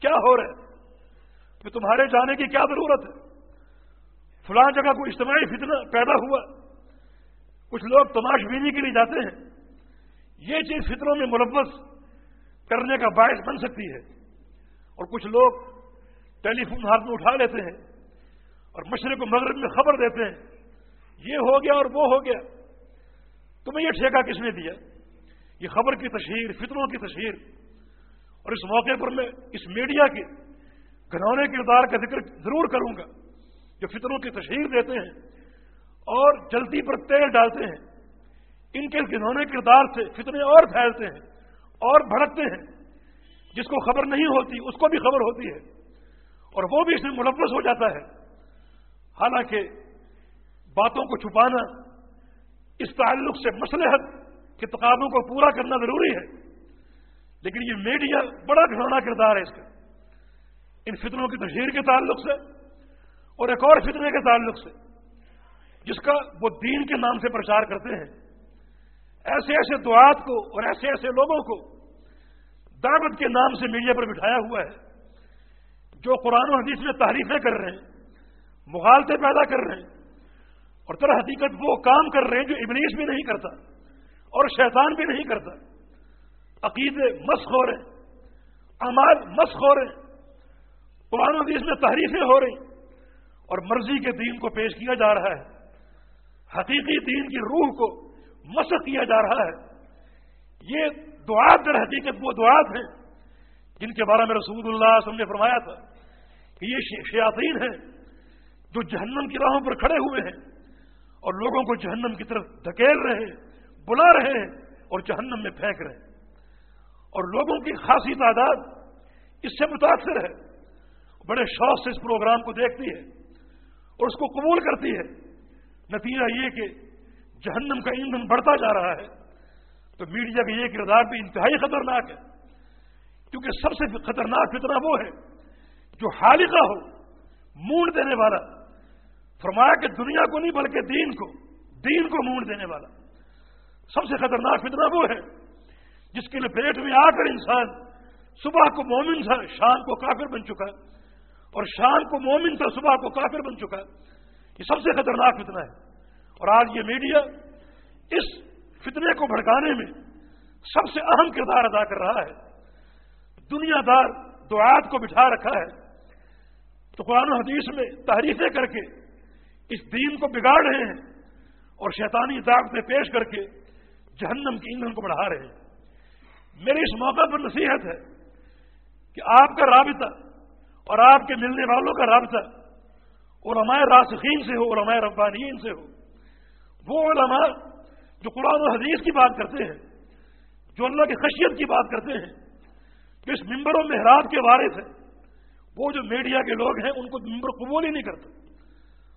کیا ہو رہا ہے؟ کہ تمہارے جانے کی کیا ضرورت ہے؟ فلاں جگہ کو اجتماعی فتنہ پیدا ہوا۔ کچھ لوگ تماش بینی کے لیے جاتے ہیں۔ یہ چیز فطروں میں ملوث کرنے کا باعث بن سکتی ہے۔ اور کچھ لوگ ٹیلی فون ہاتھ میں اٹھا لیتے ہیں اور مشرق و مغرب میں خبر دیتے ہیں۔ یہ ہو گیا اور وہ ہو گیا۔ تمہیں یہ ٹھیکہ کس نے دیا؟ یہ خبر کی تشہیر، فطروں کی تشہیر۔ اور اس موقع پر میں اس میڈیا کے گھنونے کردار کا ذکر ضرور کروں گا۔ جو فطروں کی تشہیر دیتے ہیں اور جلدی پر تیل ڈالتے ہیں۔ ان کے گھنونے کردار سے فتنے اور پھیلتے ہیں اور بھڑکتے ہیں۔ جس کو خبر نہیں ہوتی، اس کو بھی خبر ہوتی ہے اور وہ بھی اس میں ملوث ہو جاتا ہے۔ حالانکہ باتوں کو چھپانا اس تعلق سے مسلحت کے تقاضوں کو پورا کرنا ضروری ہے۔ لیکن یہ میڈیا بڑا گھرونا کردار ہے اس کا۔ ان فطروں کی تشہیر کے تعلق سے اور ایک اور فتنے کے تعلق سے، جس کا وہ دین کے نام سے پرچار کرتے ہیں۔ ایسے ایسے دعات کو اور ایسے ایسے لوگوں کو دعوت کے نام سے میڈیا پر بٹھایا ہوا ہے، جو قرآن و حدیث میں تعریفیں کر رہے ہیں، مغالطے پیدا کر رہے ہیں، اور طرح حقیقت وہ کام کر رہے ہیں جو ابلیس بھی نہیں کرتا اور شیطان بھی نہیں کرتا۔ عقیدے مسخ ہو رہے ہیں امال مسخ ہو رہے ہیں، قرآن و حدیث میں تحریفیں ہو رہی اور مرضی کے دین کو پیش کیا جا رہا ہے، حقیقی دین کی روح کو مسق کیا جا رہا ہے۔ یہ دعات در حقیقت وہ دعات ہیں جن کے بارے میں رسول اللہ صلی اللہ علیہ وسلم نے فرمایا تھا کہ یہ شیاطین ہیں جو جہنم کی راہوں پر کھڑے ہوئے ہیں اور لوگوں کو جہنم کی طرف دھکیل رہے ہیں، بلا رہے ہیں اور جہنم میں پھینک رہے ہیں۔ اور لوگوں کی خاصی تعداد اس سے متاثر ہے۔ بڑے شوق سے اس پروگرام کو دیکھتی ہے۔ اور اس کو قبول کرتی ہے۔ نتیجہ یہ کہ جہنم کا ایندھن بڑھتا جا رہا ہے۔ تو میڈیا کا یہ کردار بھی انتہائی خطرناک ہے۔ کیونکہ سب سے خطرناک فتنہ وہ ہے جو حالقہ ہو، مونڈ دینے والا۔ فرمایا کہ دنیا کو نہیں بلکہ دین کو دین کو مونڈ دینے والا۔ سب سے خطرناک فتنہ وہ ہے جس کے لپیٹ میں آ کر انسان صبح کو مومن تھا شام کو کافر بن چکا ہے۔ اور شام کو مومن تھا صبح کو کافر بن چکا یہ سب سے خطرناک فتنہ ہے۔ اور آج یہ میڈیا اس فتنے کو بھڑکانے میں سب سے اہم کردار ادا کر رہا ہے۔ دنیا دار دعات کو بٹھا رکھا ہے۔ تو قرآن و حدیث میں تحریفیں کر کے اس دین کو بگاڑ رہے ہیں اور شیطانی طاقتیں پیش کر کے جہنم کی ایندھن کو بڑھا رہے ہیں۔ میرے اس موقع پر نصیحت ہے کہ آپ کا رابطہ اور آپ کے ملنے والوں کا رابطہ علماء راسخین سے ہو، علماء ربانین سے ہو۔ وہ علماء جو قرآن و حدیث کی بات کرتے ہیں، جو اللہ کی خشیت کی بات کرتے ہیں، جو اس ممبر و محراب کے وارث ہیں، وہ جو میڈیا کے لوگ ہیں، ان کو ممبر قبول ہی نہیں کرتے۔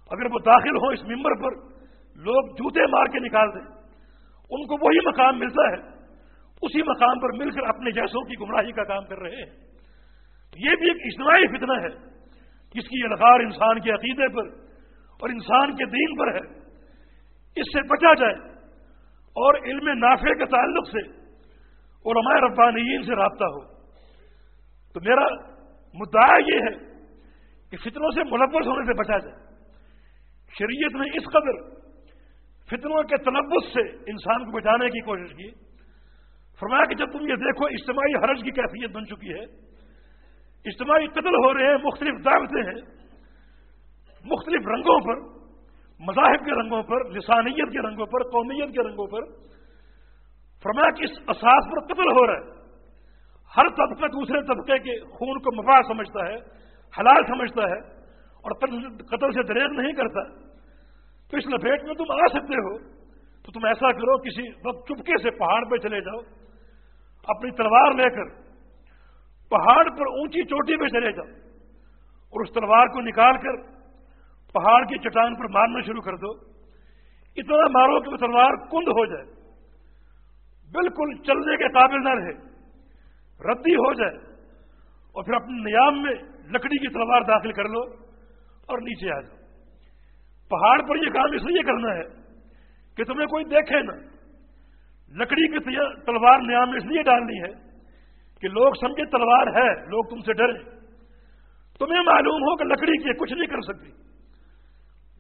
اگر وہ داخل ہوں اس ممبر پر، لوگ جوتے مار کے نکال دیں۔ ان کو وہی مقام ملتا ہے۔ اسی مقام پر مل کر اپنے جیسوں کی گمراہی کا کام کر رہے ہیں۔ یہ بھی ایک اجتماعی فتنہ ہے جس کی الغار انسان کے عقیدے پر اور انسان کے دین پر ہے۔ اس سے بچا جائے اور علم نافع کے تعلق سے علماء ربانیین سے رابطہ ہو۔ تو میرا مدعا یہ ہے کہ فطروں سے ملوث ہونے سے بچا جائے۔ شریعت نے اس قدر فطروں کے تلبس سے انسان کو بچانے کی کوشش کی۔ فرمایا کہ جب تم یہ دیکھو، اجتماعی حرج کی کیفیت بن چکی ہے۔ اجتماعی قتل ہو رہے ہیں، مختلف دعوتیں ہیں۔ مختلف رنگوں پر، مذاہب کے رنگوں پر، لسانیت کے رنگوں پر، قومیت کے رنگوں پر۔ فرمایا کہ اس اساس پر قتل ہو رہا ہے۔ ہر طبقہ دوسرے طبقے کے خون کو مفاد سمجھتا ہے، حلال سمجھتا ہے اور قتل سے دریغ نہیں کرتا۔ تو اس لپیٹ میں تم آ سکتے ہو۔ تو تم ایسا کرو، کسی وقت چپکے سے پہاڑ پہ چلے جاؤ۔ اپنی تلوار لے کر پہاڑ پر اونچی چوٹی پہ چلے جاؤ اور اس تلوار کو نکال کر پہاڑ کی چٹان پر مارنا شروع کر دو۔ اتنا مارو کہ وہ تلوار کند ہو جائے۔ بالکل چلنے کے قابل نہ رہے۔ ردی ہو جائے۔ اور پھر اپنے نیام میں لکڑی کی تلوار داخل کر لو اور نیچے آ جاؤ۔ پہاڑ پر یہ کام اس لیے کرنا ہے کہ تمہیں کوئی دیکھے نا لکڑی کی تلوار نیام میں اس لیے ڈالنی ہے کہ لوگ سمجھے تلوار ہے، لوگ تم سے ڈرے۔ تمہیں معلوم ہو کہ لکڑی کی کچھ نہیں کر سکتی۔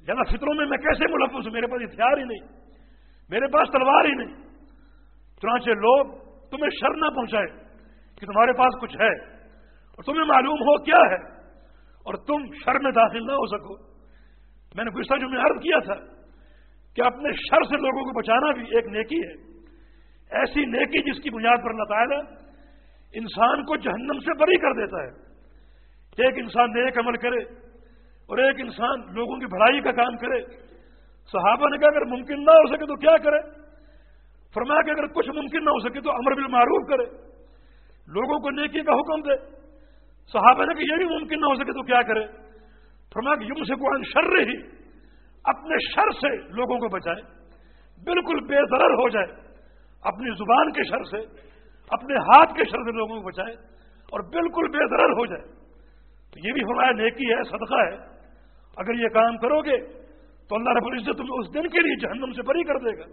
جنا فطروں میں میں کیسے ملفظ ہوں؟ میرے پاس ہتھیار ہی نہیں، میرے پاس تلوار ہی نہیں۔ چنانچہ لوگ تمہیں شر نہ پہنچائے کہ تمہارے پاس کچھ ہے، اور تمہیں معلوم ہو کیا ہے، اور تم شر میں داخل نہ ہو سکو۔ میں نے گزشتہ جو میں عرض کیا تھا کہ اپنے شر سے لوگوں کو بچانا بھی ایک نیکی ہے۔ ایسی نیکی جس کی بنیاد پر اللہ تعالیٰ انسان کو جہنم سے بری کر دیتا ہے۔ ایک انسان نیک عمل کرے اور ایک انسان لوگوں کی بھلائی کا کام کرے۔ صحابہ نے کہا، اگر ممکن نہ ہو سکے تو کیا کرے؟ فرمایا کہ اگر کچھ ممکن نہ ہو سکے تو امر بالمعروف کرے۔ لوگوں کو نیکی کا حکم دے۔ صحابہ نے کہ یہ بھی ممکن نہ ہو سکے تو کیا کرے؟ فرمایا کہ یم سے قرآن شر ہی اپنے شر سے لوگوں کو بچائے۔ بالکل بے ضرر ہو جائے، اپنی زبان کے شر سے۔ اپنے ہاتھ کے شر سے لوگوں کو بچائے اور بالکل بے ضرر ہو جائے۔ تو یہ بھی فرمایا، نیکی ہے، صدقہ ہے۔ اگر یہ کام کرو گے تو اللہ رب العزت تمہیں اس دن کے لیے جہنم سے بری کر دے گا۔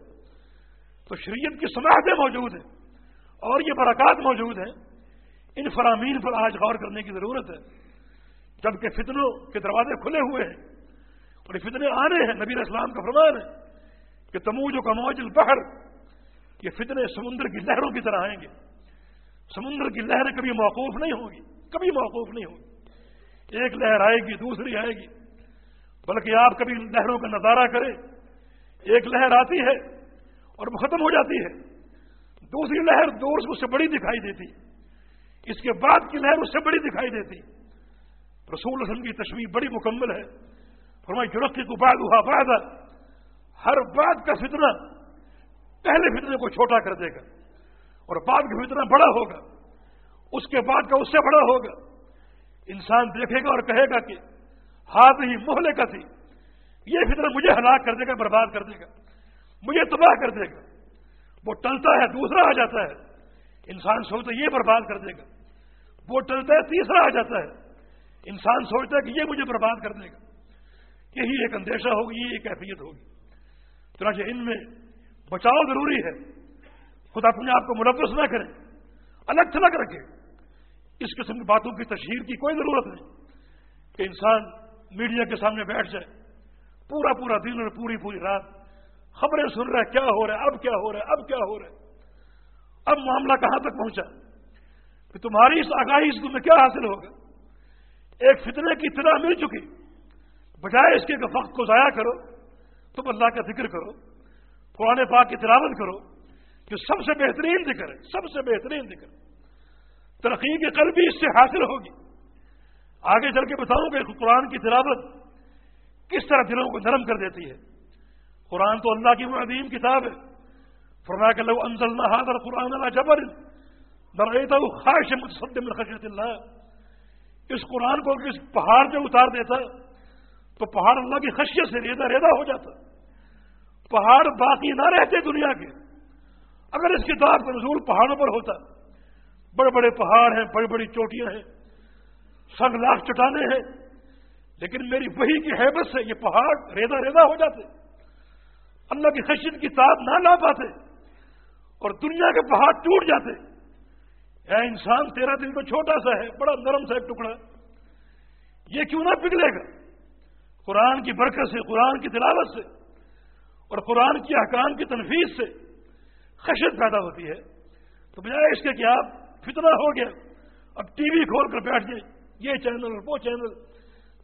تو شریعت کی سماعتیں موجود ہیں اور یہ برکات موجود ہیں۔ ان فرامین پر آج غور کرنے کی ضرورت ہے۔ جبکہ فتنوں کے دروازے کھلے ہوئے ہیں اور یہ فتنے آنے ہیں، نبی اسلام کا فرمان ہے کہ تموج و کموج البحر، یہ فتنے سمندر کی لہروں کی طرح آئیں گے۔ سمندر کی لہریں کبھی موقوف نہیں ہوگی، کبھی موقوف نہیں ہوگی۔ ایک لہر آئے گی، دوسری آئے گی۔ بلکہ آپ کبھی لہروں کا نظارہ کریں، ایک لہر آتی ہے اور وہ ختم ہو جاتی ہے۔ دوسری لہر دور سے اس سے بڑی دکھائی دیتی۔ اس کے بعد کی لہر اس سے بڑی دکھائی دیتی۔ رسول حسن کی تصویر بڑی مکمل ہے۔ فرمائی جرقی کو بعد ہوا بعد ہر بات کا فتنہ پہلے فتنے کو چھوٹا کر دے گا۔ اور بعد کا فتنہ بڑا ہوگا، اس کے بعد کا اس سے بڑا ہوگا۔ انسان دیکھے گا اور کہے گا کہ ہاتھ ہی محلے کا تھی۔ یہ فتنہ مجھے ہلاک کر دے گا، برباد کر دے گا۔ مجھے تباہ کر دے گا۔ وہ ٹلتا ہے، دوسرا آ جاتا ہے۔ انسان سوچتا ہے یہ برباد کر دے گا۔ وہ ٹلتا ہے، تیسرا آ جاتا ہے۔ انسان سوچتا ہے کہ یہ مجھے برباد کر دے گا۔ یہی ایک اندیشہ ہوگی یہ ایک کیفیت ہوگی۔ چنانچہ ان میں بچاؤ ضروری ہے۔ خود اپنے آپ کو ملوث نہ کریں، الگ تھلگ رکھے اس قسم کی باتوں کی تشہیر کی کوئی ضرورت نہیں۔ کہ انسان میڈیا کے سامنے بیٹھ جائے، پورا پورا دن اور پوری پوری رات خبریں سن رہے کیا ہو رہا ہے، اب کیا ہو رہا ہے، اب کیا ہو رہا ہے۔ اب معاملہ کہاں تک پہنچا؟ کہ تمہاری اس آگاہی سے تمہیں کیا حاصل ہوگا؟ ایک فتنے کی اطلاع مل چکی۔ بجائے اس کے وقت کو ضائع کرو، تم اللہ کا ذکر کرو، قرآن پاک کی تلاوت کرو جو سب سے بہترین ذکر ہے، سب سے بہترین ذکر۔ ترقی کی قلب بھی اس سے حاصل ہوگی۔ آگے چل کے بتاؤں کہ قرآن کی تلاوت کس طرح دلوں کو نرم کر دیتی ہے۔ قرآن تو اللہ کی وہ عظیم کتاب ہے۔ فرما کے لو انزل نہ حاضر قرآن اللہ جبر برتا خواہش من اللہ۔ اس قرآن کو کس پہاڑ پہ اتار دیتا، تو پہاڑ اللہ کی خشیت سے ریدا ریدا ہو جاتا۔ پہاڑ باقی نہ رہتے دنیا کے۔ اگر اس کتاب کا نزول پہاڑوں پر ہوتا، بڑے بڑے پہاڑ ہیں، بڑی بڑی چوٹیاں ہیں، سنگ لاکھ چٹانے ہیں، لیکن میری وہی کی حیبت سے یہ پہاڑ ریدا ریدا ہو جاتے، اللہ کی خشیت کی تاب نہ لا پاتے اور دنیا کے پہاڑ ٹوٹ جاتے۔ اے انسان، تیرا دل تو چھوٹا سا ہے، بڑا نرم سا ایک ٹکڑا۔ یہ کیوں نہ پگھلے گا؟ قرآن کی برکت سے، قرآن کی تلاوت سے اور قرآن کی احکام کی تنفیذ سے۔ خشت پیدا ہوتی ہے۔ تو بجائے اس کے کہ آپ فتنہ ہو گیا، اب ٹی وی کھول کر بیٹھ گئے، یہ چینل وہ چینل،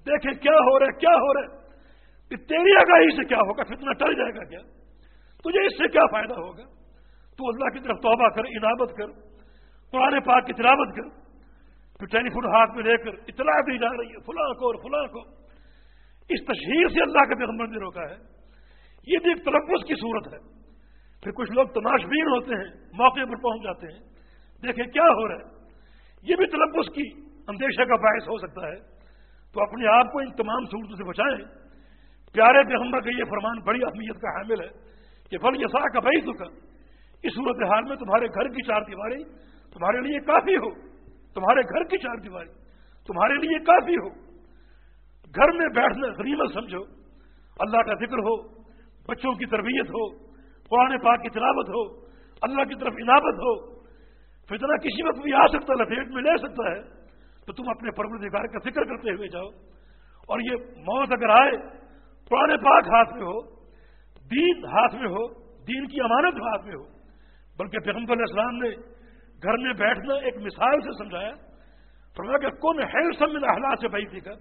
دیکھیں کیا ہو رہا ہے، کیا ہو رہا ہے۔ کہ تیری آگاہی سے کیا ہوگا؟ فتنہ ٹل جائے گا کیا؟ تجھے اس سے کیا فائدہ ہوگا؟ تو اللہ کی طرف توبہ کر، انعامت کر، قرآن پاک کی تلاوت کر۔ پھر ٹیلی فون ہاتھ میں لے کر، اطلاع دی جا رہی ہے، فلاں کو اور فلاں کو۔ اس تشہیر سے اللہ کے پیغمبر نے روکا ہے۔ یہ بھی ایک تلفظ کی صورت ہے۔ پھر کچھ لوگ تماشبین ہوتے ہیں، موقع پر پہنچ جاتے ہیں۔ دیکھیں کیا ہو رہا ہے۔ یہ بھی تلفظ کی اندیشہ کا باعث ہو سکتا ہے۔ تو اپنے آپ کو ان تمام صورتوں سے بچائیں۔ پیارے پیغمبر کا یہ فرمان بڑی اہمیت کا حامل ہے کہ فل یسا کا بھائی کا اس صورت حال میں تمہارے گھر کی چار دیواری تمہارے لیے کافی ہو۔ تمہارے گھر کی چار دیواری تمہارے لیے کافی ہو۔ گھر میں بیٹھنا غریبت سمجھو۔ اللہ کا ذکر ہو، بچوں کی تربیت ہو۔ قرآن پاک کی تلاوت ہو، اللہ کی طرف عنابت ہو فتنہ کسی وقت بھی آ سکتا لپیٹ میں لے سکتا ہے، تو تم اپنے پروردگار کا ذکر کرتے ہوئے جاؤ۔ اور یہ موت اگر آئے، قرآن پاک ہاتھ میں ہو، دین ہاتھ میں ہو، دین کی امانت ہاتھ میں ہو، بلکہ پیغمبر علیہ السلام نے گھر میں بیٹھنا ایک مثال سے سمجھایا۔ فرمایا کہ کون ہے سب میں سے بھائی تھی کر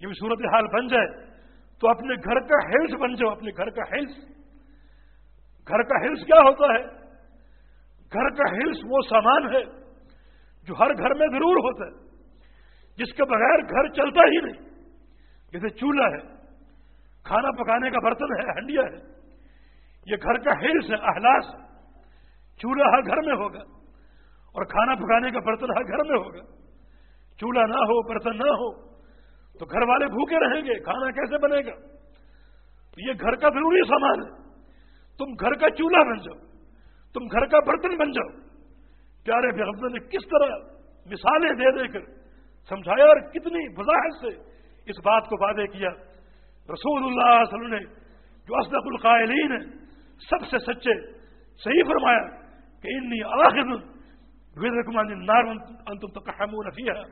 یہ صورت حال بن جائے تو اپنے گھر کا ہیلس بن جاؤ، اپنے گھر کا ہیلس گھر کا ہیلس کیا ہوتا ہے؟ گھر کا ہیلس وہ سامان ہے جو ہر گھر میں ضرور ہوتا ہے، جس کے بغیر گھر چلتا ہی نہیں۔ جیسے چولہا ہے، کھانا پکانے کا برتن ہے، ہنڈیا ہے، یہ گھر کا ہیلس ہے احلاس چولہا ہر گھر میں ہوگا اور کھانا پکانے کا برتن ہر گھر میں ہوگا۔ چولہا نہ ہو، برتن نہ ہو، تو گھر والے بھوکے رہیں گے، کھانا کیسے بنے گا؟ تو یہ گھر کا ضروری سامان ہے۔ تم گھر کا چولہا بن جاؤ، تم گھر کا برتن بن جاؤ۔ پیارے پیغمبر نے کس طرح مثالیں دے دے کر سمجھایا اور کتنی وضاحت سے اس بات کو وعدے کیا۔ رسول اللہ علیہ وسلم نے جو اسدق القائلین ہیں سب سے سچے صحیح فرمایا کہ انی آخر نار انتم تقحمون فیہا،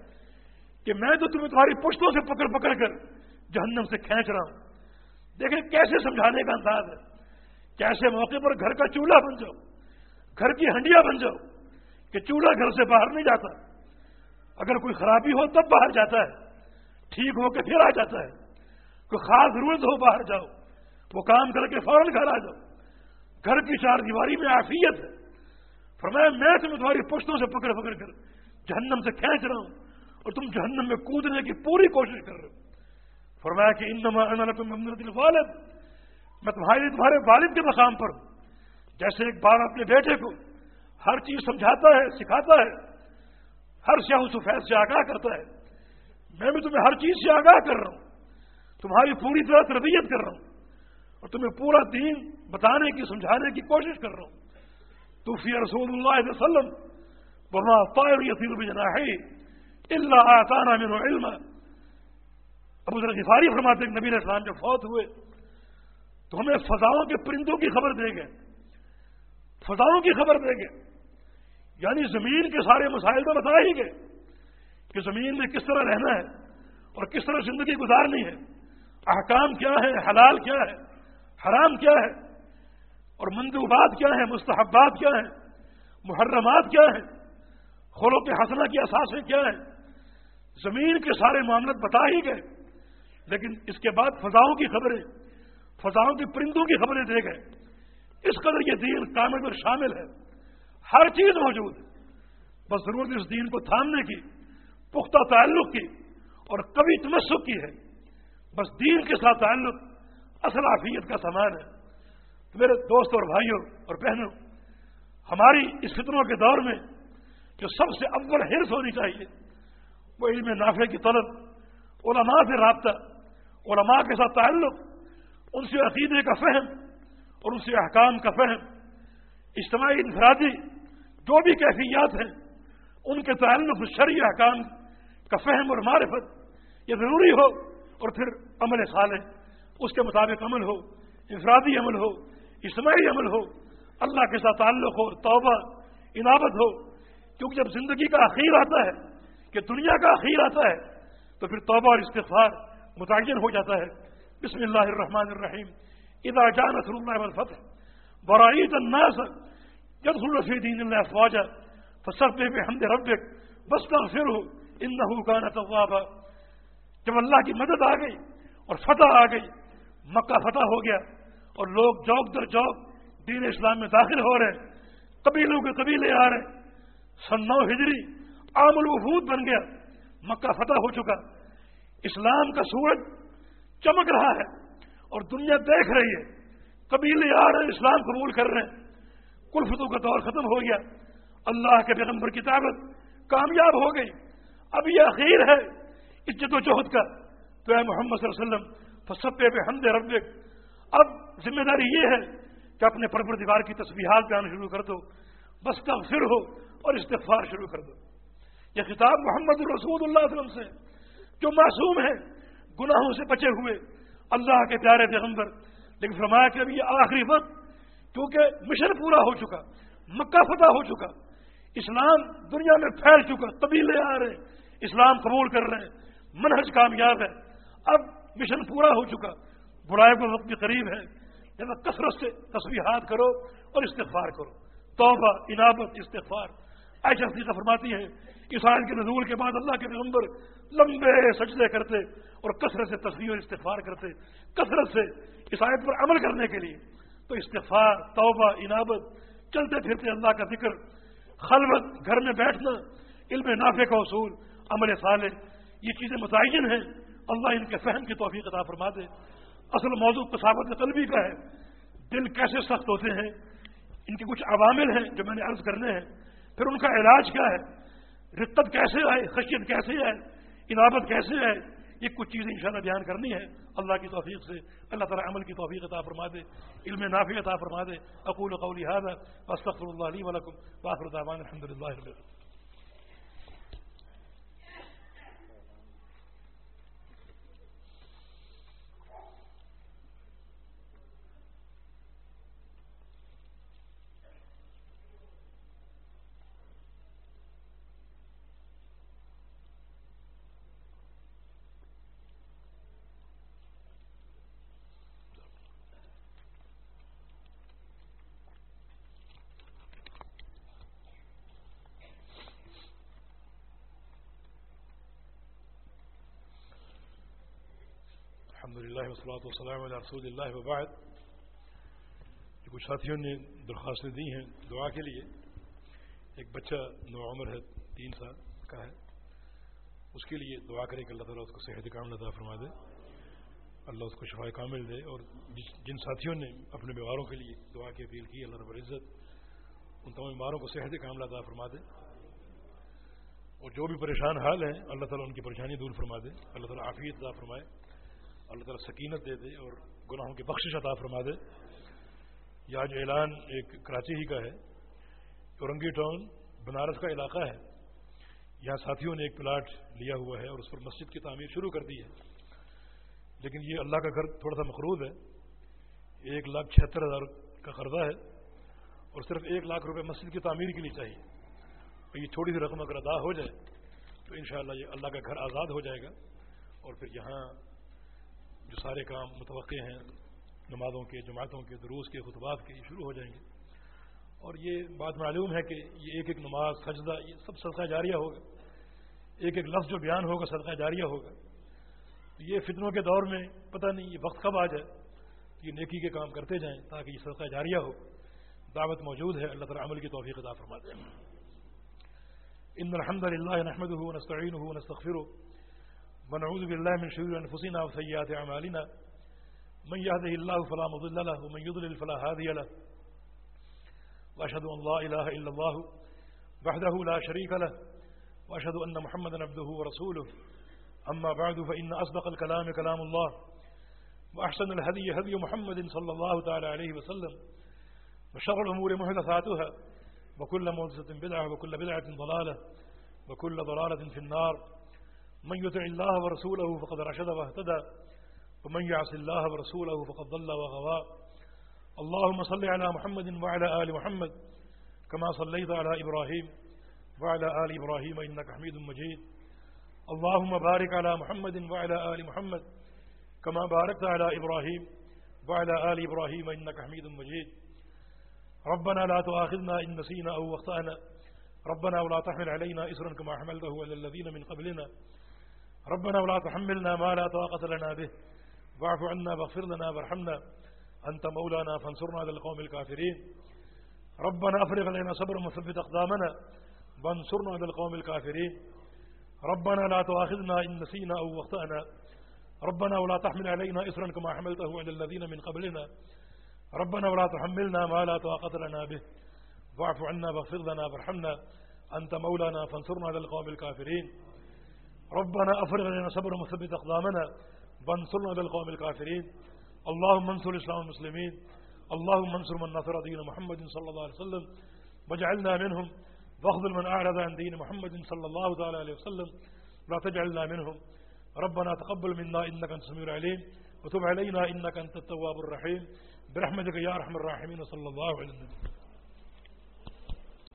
کہ میں تو تمہیں تمہاری پشتوں سے پکڑ پکڑ کر جہنم سے کھینچ رہا ہوں۔ دیکھیں کیسے سمجھانے کا انداز ہے۔ کیسے موقع پر گھر کا چولہا بن جاؤ؟ گھر کی ہنڈیا بن جاؤ کہ چولہا گھر سے باہر نہیں جاتا۔ اگر کوئی خرابی ہو تب باہر جاتا ہے۔ ٹھیک ہو کے پھر آ جاتا ہے۔ کوئی خاص ضرورت ہو باہر جاؤ۔ وہ کام کر کے فوراً گھر آ جاؤ۔ گھر کی چار دیواری میں آفیت ہے۔ فرمایا، میں تمہیں تمہاری پشتوں سے پکڑ پکڑ کر جہنم سے کھینچ رہا ہوں اور تم جہنم میں کودنے کی پوری کوشش کر رہے ہو۔ فرمایا کہ ان والد میں تمہاری تمہارے والد کے مقام پر ہوں۔ جیسے ایک بار اپنے بیٹے کو ہر چیز سمجھاتا ہے، سکھاتا ہے، ہر سیاح سفید سے آگاہ کرتا ہے۔ میں بھی تمہیں ہر چیز سے آگاہ کر رہا ہوں۔ تمہاری پوری طرح تربیت کر رہا ہوں۔ اور تمہیں پورا دین بتانے کی، سمجھانے کی کوشش کر رہا ہوں۔ تو فی رسول اللہ علیہ وسلم بما طائر یسیر بجناحی اللہ آتانا من علم ابو ذرا غفاری فرماتے ہیں نبی اسلام جب فوت ہوئے تو ہمیں فضاؤں کے پرندوں کی خبر دے گئے۔ فضاؤں کی خبر دیں گے یعنی زمین کے سارے مسائل تو بتا ہی گئے کہ زمین میں کس طرح رہنا ہے اور کس طرح زندگی گزارنی ہے۔ احکام کیا ہے حلال کیا ہے؟ حرام کیا ہے؟ اور مندوبات کیا ہیں؟ مستحبات کیا ہیں؟ محرمات کیا ہیں؟ خلو کے حسنہ کی اثاثیں کیا ہیں؟ زمین کے سارے معاملات بتا ہی گئے۔ لیکن اس کے بعد فضاؤں کی خبریں۔ فضاؤں کی پرندوں کی خبریں دے گئے۔ اس قدر یہ دین کامل میں شامل ہے۔ ہر چیز موجود ہے۔ بس ضرورت اس دین کو تھامنے کی، پختہ تعلق کی اور کبھی تمسک کی ہے۔ بس دین کے ساتھ تعلق اصل عافیت کا سامان ہے۔ تو میرے دوست اور بھائیوں اور بہنوں، ہماری اس فطروں کے دور میں جو سب سے اول حرص ہونی چاہیے، وہ علم نافع کی طلب، علماء سے رابطہ، علماء کے ساتھ تعلق ان سے عقیدے کا فہم اور اسے احکام کا فہم، اجتماعی انفرادی جو بھی کیفیات ہیں، ان کے تعلق شرعی احکام کا فہم اور معرفت یہ ضروری ہو اور پھر عمل صالح اس کے مطابق عمل ہو، انفرادی عمل ہو، اجتماعی عمل ہو، اللہ کے ساتھ تعلق ہو توبہ انعبت ہو۔ کیونکہ جب زندگی کا اخیر آتا ہے، کہ دنیا کا اخیر آتا ہے، تو پھر توبہ اور استفار متعین ہو جاتا ہے۔ بسم اللہ الرحمن الرحیم. اذا جاء نصر الله والفتح، ورأيت الناس يدخلون في دين الله افواجا فسبح بحمد ربك واستغفره انه كان توابا. جب اللہ کی مدد آ گئی اور فتح آ گئی، مکہ فتح ہو گیا اور لوگ جوک در جوک دین اسلام میں داخل ہو رہے قبیلوں کے قبیلے آ رہے سن نو ہجری، عام الوفود بن گیا، مکہ فتح ہو چکا۔ اسلام کا سورج چمک رہا ہے اور دنیا دیکھ رہی ہے قبیلے آ رہے ہیں، اسلام قبول کر رہے ہیں۔ کلفتوں کا دور ختم ہو گیا۔ اللہ کے پیغمبر کی طاقت کامیاب ہو گئی۔ اب یہ اخیر ہے عزت و جہد کا۔ تو اے محمد صلی اللہ علیہ وسلم فصب پہ حمد رب اب ذمہ داری یہ ہے کہ اپنے پرور دیوار کی تصویرات پہ آنا شروع کر دو بس تغفر ہو اور استغفار شروع کر دو۔ یہ خطاب محمد رسول اللہ علیہ وسلم سے، جو معصوم ہے گناہوں سے بچے ہوئے۔ اللہ کے پیارے پیغمبر، لیکن فرمایا کہ ابھی یہ آخری وقت، کیونکہ مشن پورا ہو چکا، مکہ فتح ہو چکا، اسلام دنیا میں پھیل چکا، قبیلے آ رہے ہیں، اسلام قبول کر رہے ہیں، منہج کامیاب ہے۔ اب مشن پورا ہو چکا، برائے کو وقت بھی قریب ہے۔ لہٰذا کثرت سے تصویرات کرو اور استغفار کرو۔ توبہ انعبت استغفار۔ ایسا صدیقہ فرماتی ہے اس آیت کے نزول کے بعد اللہ کے پیغمبر لمبے سجدے کرتے اور کثرت سے تصویر استفار کرتے، کثرت سے اس آیت پر عمل کرنے کے لیے۔ تو استفار توبہ انابت چلتے پھرتے اللہ کا ذکر، خلوت، گھر میں بیٹھنا، علم نافع کا اصول، عمل صالح، یہ چیزیں متعین ہیں۔ اللہ ان کے فہم کی توفیق عطا فرما دے۔ اصل موضوع کسابت قلبی کا ہے۔ دل کیسے سخت ہوتے ہیں؟ ان کے کچھ عوامل ہیں جو میں نے عرض کرنے ہیں۔ پھر ان کا علاج کیا ہے؟ رقت کیسے آئے؟ خشیت کیسے آئے؟ انابت کیسے آئے؟ یہ کچھ چیزیں انشاءاللہ بیان کرنی ہے اللہ کی توفیق سے، اللہ تعالیٰ عمل کی توفیق عطا فرما دے، علم نافی عطا فرما دے۔ اقول قولی هذا، واستغفر اللہ لي ولكم واخر دعوان الحمد رب العالمين الحمد للہ وسلات وسلم علیہ رسول اللہ وبعد کچھ ساتھیوں نے درخواستیں دی ہیں دعا کے لیے، ایک بچہ نو عمر ہے، تین سال کا ہے، اس کے لیے دعا کرے کہ اللہ تعالیٰ اس کو صحت کام لطا فرما دے، اللہ اس کو شفا کامل دے اور جن ساتھیوں نے اپنے بیماروں کے لیے دعا کی، اپیل کی، اللہ رب العزت ان تمام بیماروں کو صحت کام لطا فرما دے۔ اور جو بھی پریشان حال ہیں، اللہ تعالیٰ ان کی پریشانی دور فرما دے، اللہ تعالیٰ عافیت عطا فرمائے۔ اللہ تعالیٰ سکینت دے دے اور گناہوں کی بخشش عطا فرما دے۔ یا جو اعلان ایک کراچی ہی کا ہے اورنگی ٹاؤن بنارس کا علاقہ ہے۔ یہاں ساتھیوں نے ایک پلاٹ لیا ہوا ہے اور اس پر مسجد کی تعمیر شروع کر دی ہے۔ لیکن یہ اللہ کا گھر تھوڑا سا مقروض ہے۔ ایک لاکھ چھہتر ہزار کا قرضہ ہے اور صرف ایک لاکھ روپے مسجد کی تعمیر کے لیے چاہیے۔ اور یہ چھوٹی سی رقم اگر ادا ہو جائے تو انشاءاللہ یہ اللہ کا گھر آزاد ہو جائے گا اور پھر یہاں جو سارے کام متوقع ہیں، نمازوں کے، جماعتوں کے، دروس کے، خطبات کے، یہ شروع ہو جائیں گے۔ اور یہ بات معلوم ہے کہ یہ ایک ایک نماز، سجدہ، یہ سب صدقہ جاریہ ہوگا۔ ایک ایک لفظ جو بیان ہوگا، صدقہ جاریہ ہوگا۔ یہ فتنوں کے دور میں پتہ نہیں، یہ وقت کب آ جائے یہ نیکی کے کام کرتے جائیں تاکہ یہ صدقہ جاریہ ہو۔ دعوت موجود ہے، اللہ تعالیٰ عمل کی توفیق عطا فرماتے ہیں۔ ان الحمد للہ نحمد ہوں نستعین ہوں نستغفر ونعوذ بالله من شرور أنفسنا وسيئات أعمالنا. من يهده الله فلا مضل له ومن يضلل فلا هادي له. وأشهد أن لا إله إلا الله وحده لا شريك له وأشهد أن محمدا عبده ورسوله. أما بعد فإن أصدق الكلام كلام الله وأحسن الهدي هدي محمد صلى الله تعالى عليه وسلم وشر الأمور محدثاتها وكل محدثة بدعة وكل بدعة ضلالة وكل ضلالة في النار. من يطع الله ورسوله فقد رشد واهتدى ومن يعص الله ورسوله فقد ضل وغوى. اللهم صل على محمد وعلى آل محمد كما صليت على إبراهيم وعلى آل إبراهيم إنك حميد مجيد. اللهم بارك على محمد وعلى آل محمد كما باركت على إبراهيم وعلى آل إبراهيم إنك حميد مجيد. ربنا لا تؤاخذنا إن نسينا أو واخطأنا ربنا ولا تحمل علينا إسرا كما حملته على الذين من قبلنا. ربنا ولا تحملنا ما لا طاقة لنا به. واعف عنا واغفر لنا وارحمنا. أنت مولانا فانصرنا على القوم الكافرين. ربنا أفرغ لنا صبرا وثبت أقدامنا وانصرنا على القوم الكافرين. ربنا لا تؤاخذنا إن نسينا أو واخطأنا ربنا ولا تحمل علينا إسرا كما حملته على الذين من قبلنا. ربنا ولا تحملنا ما لا طاقة لنا به. واعف عنا واغفر لنا وارحمنا. أنت مولانا فانصرنا على القوم الكافرين. ربنا أفرغ لنا صبر وثبت أقدامنا وانصرنا بالقوم الكافرين. اللهم انصر الإسلام المسلمين اللهم انصر من نصر دين محمد صلى الله عليه وسلم. واجعلنا منهم. واخذل من أعرض عن دين محمد صلى الله تعالى عليه وسلم. لا تجعلنا منهم. ربنا تقبل منا إنك أنت سميع العليم. وتب علينا إنك أنت التواب الرحيم. برحمتك يا أرحم الراحمين. صلى الله عليه وسلم.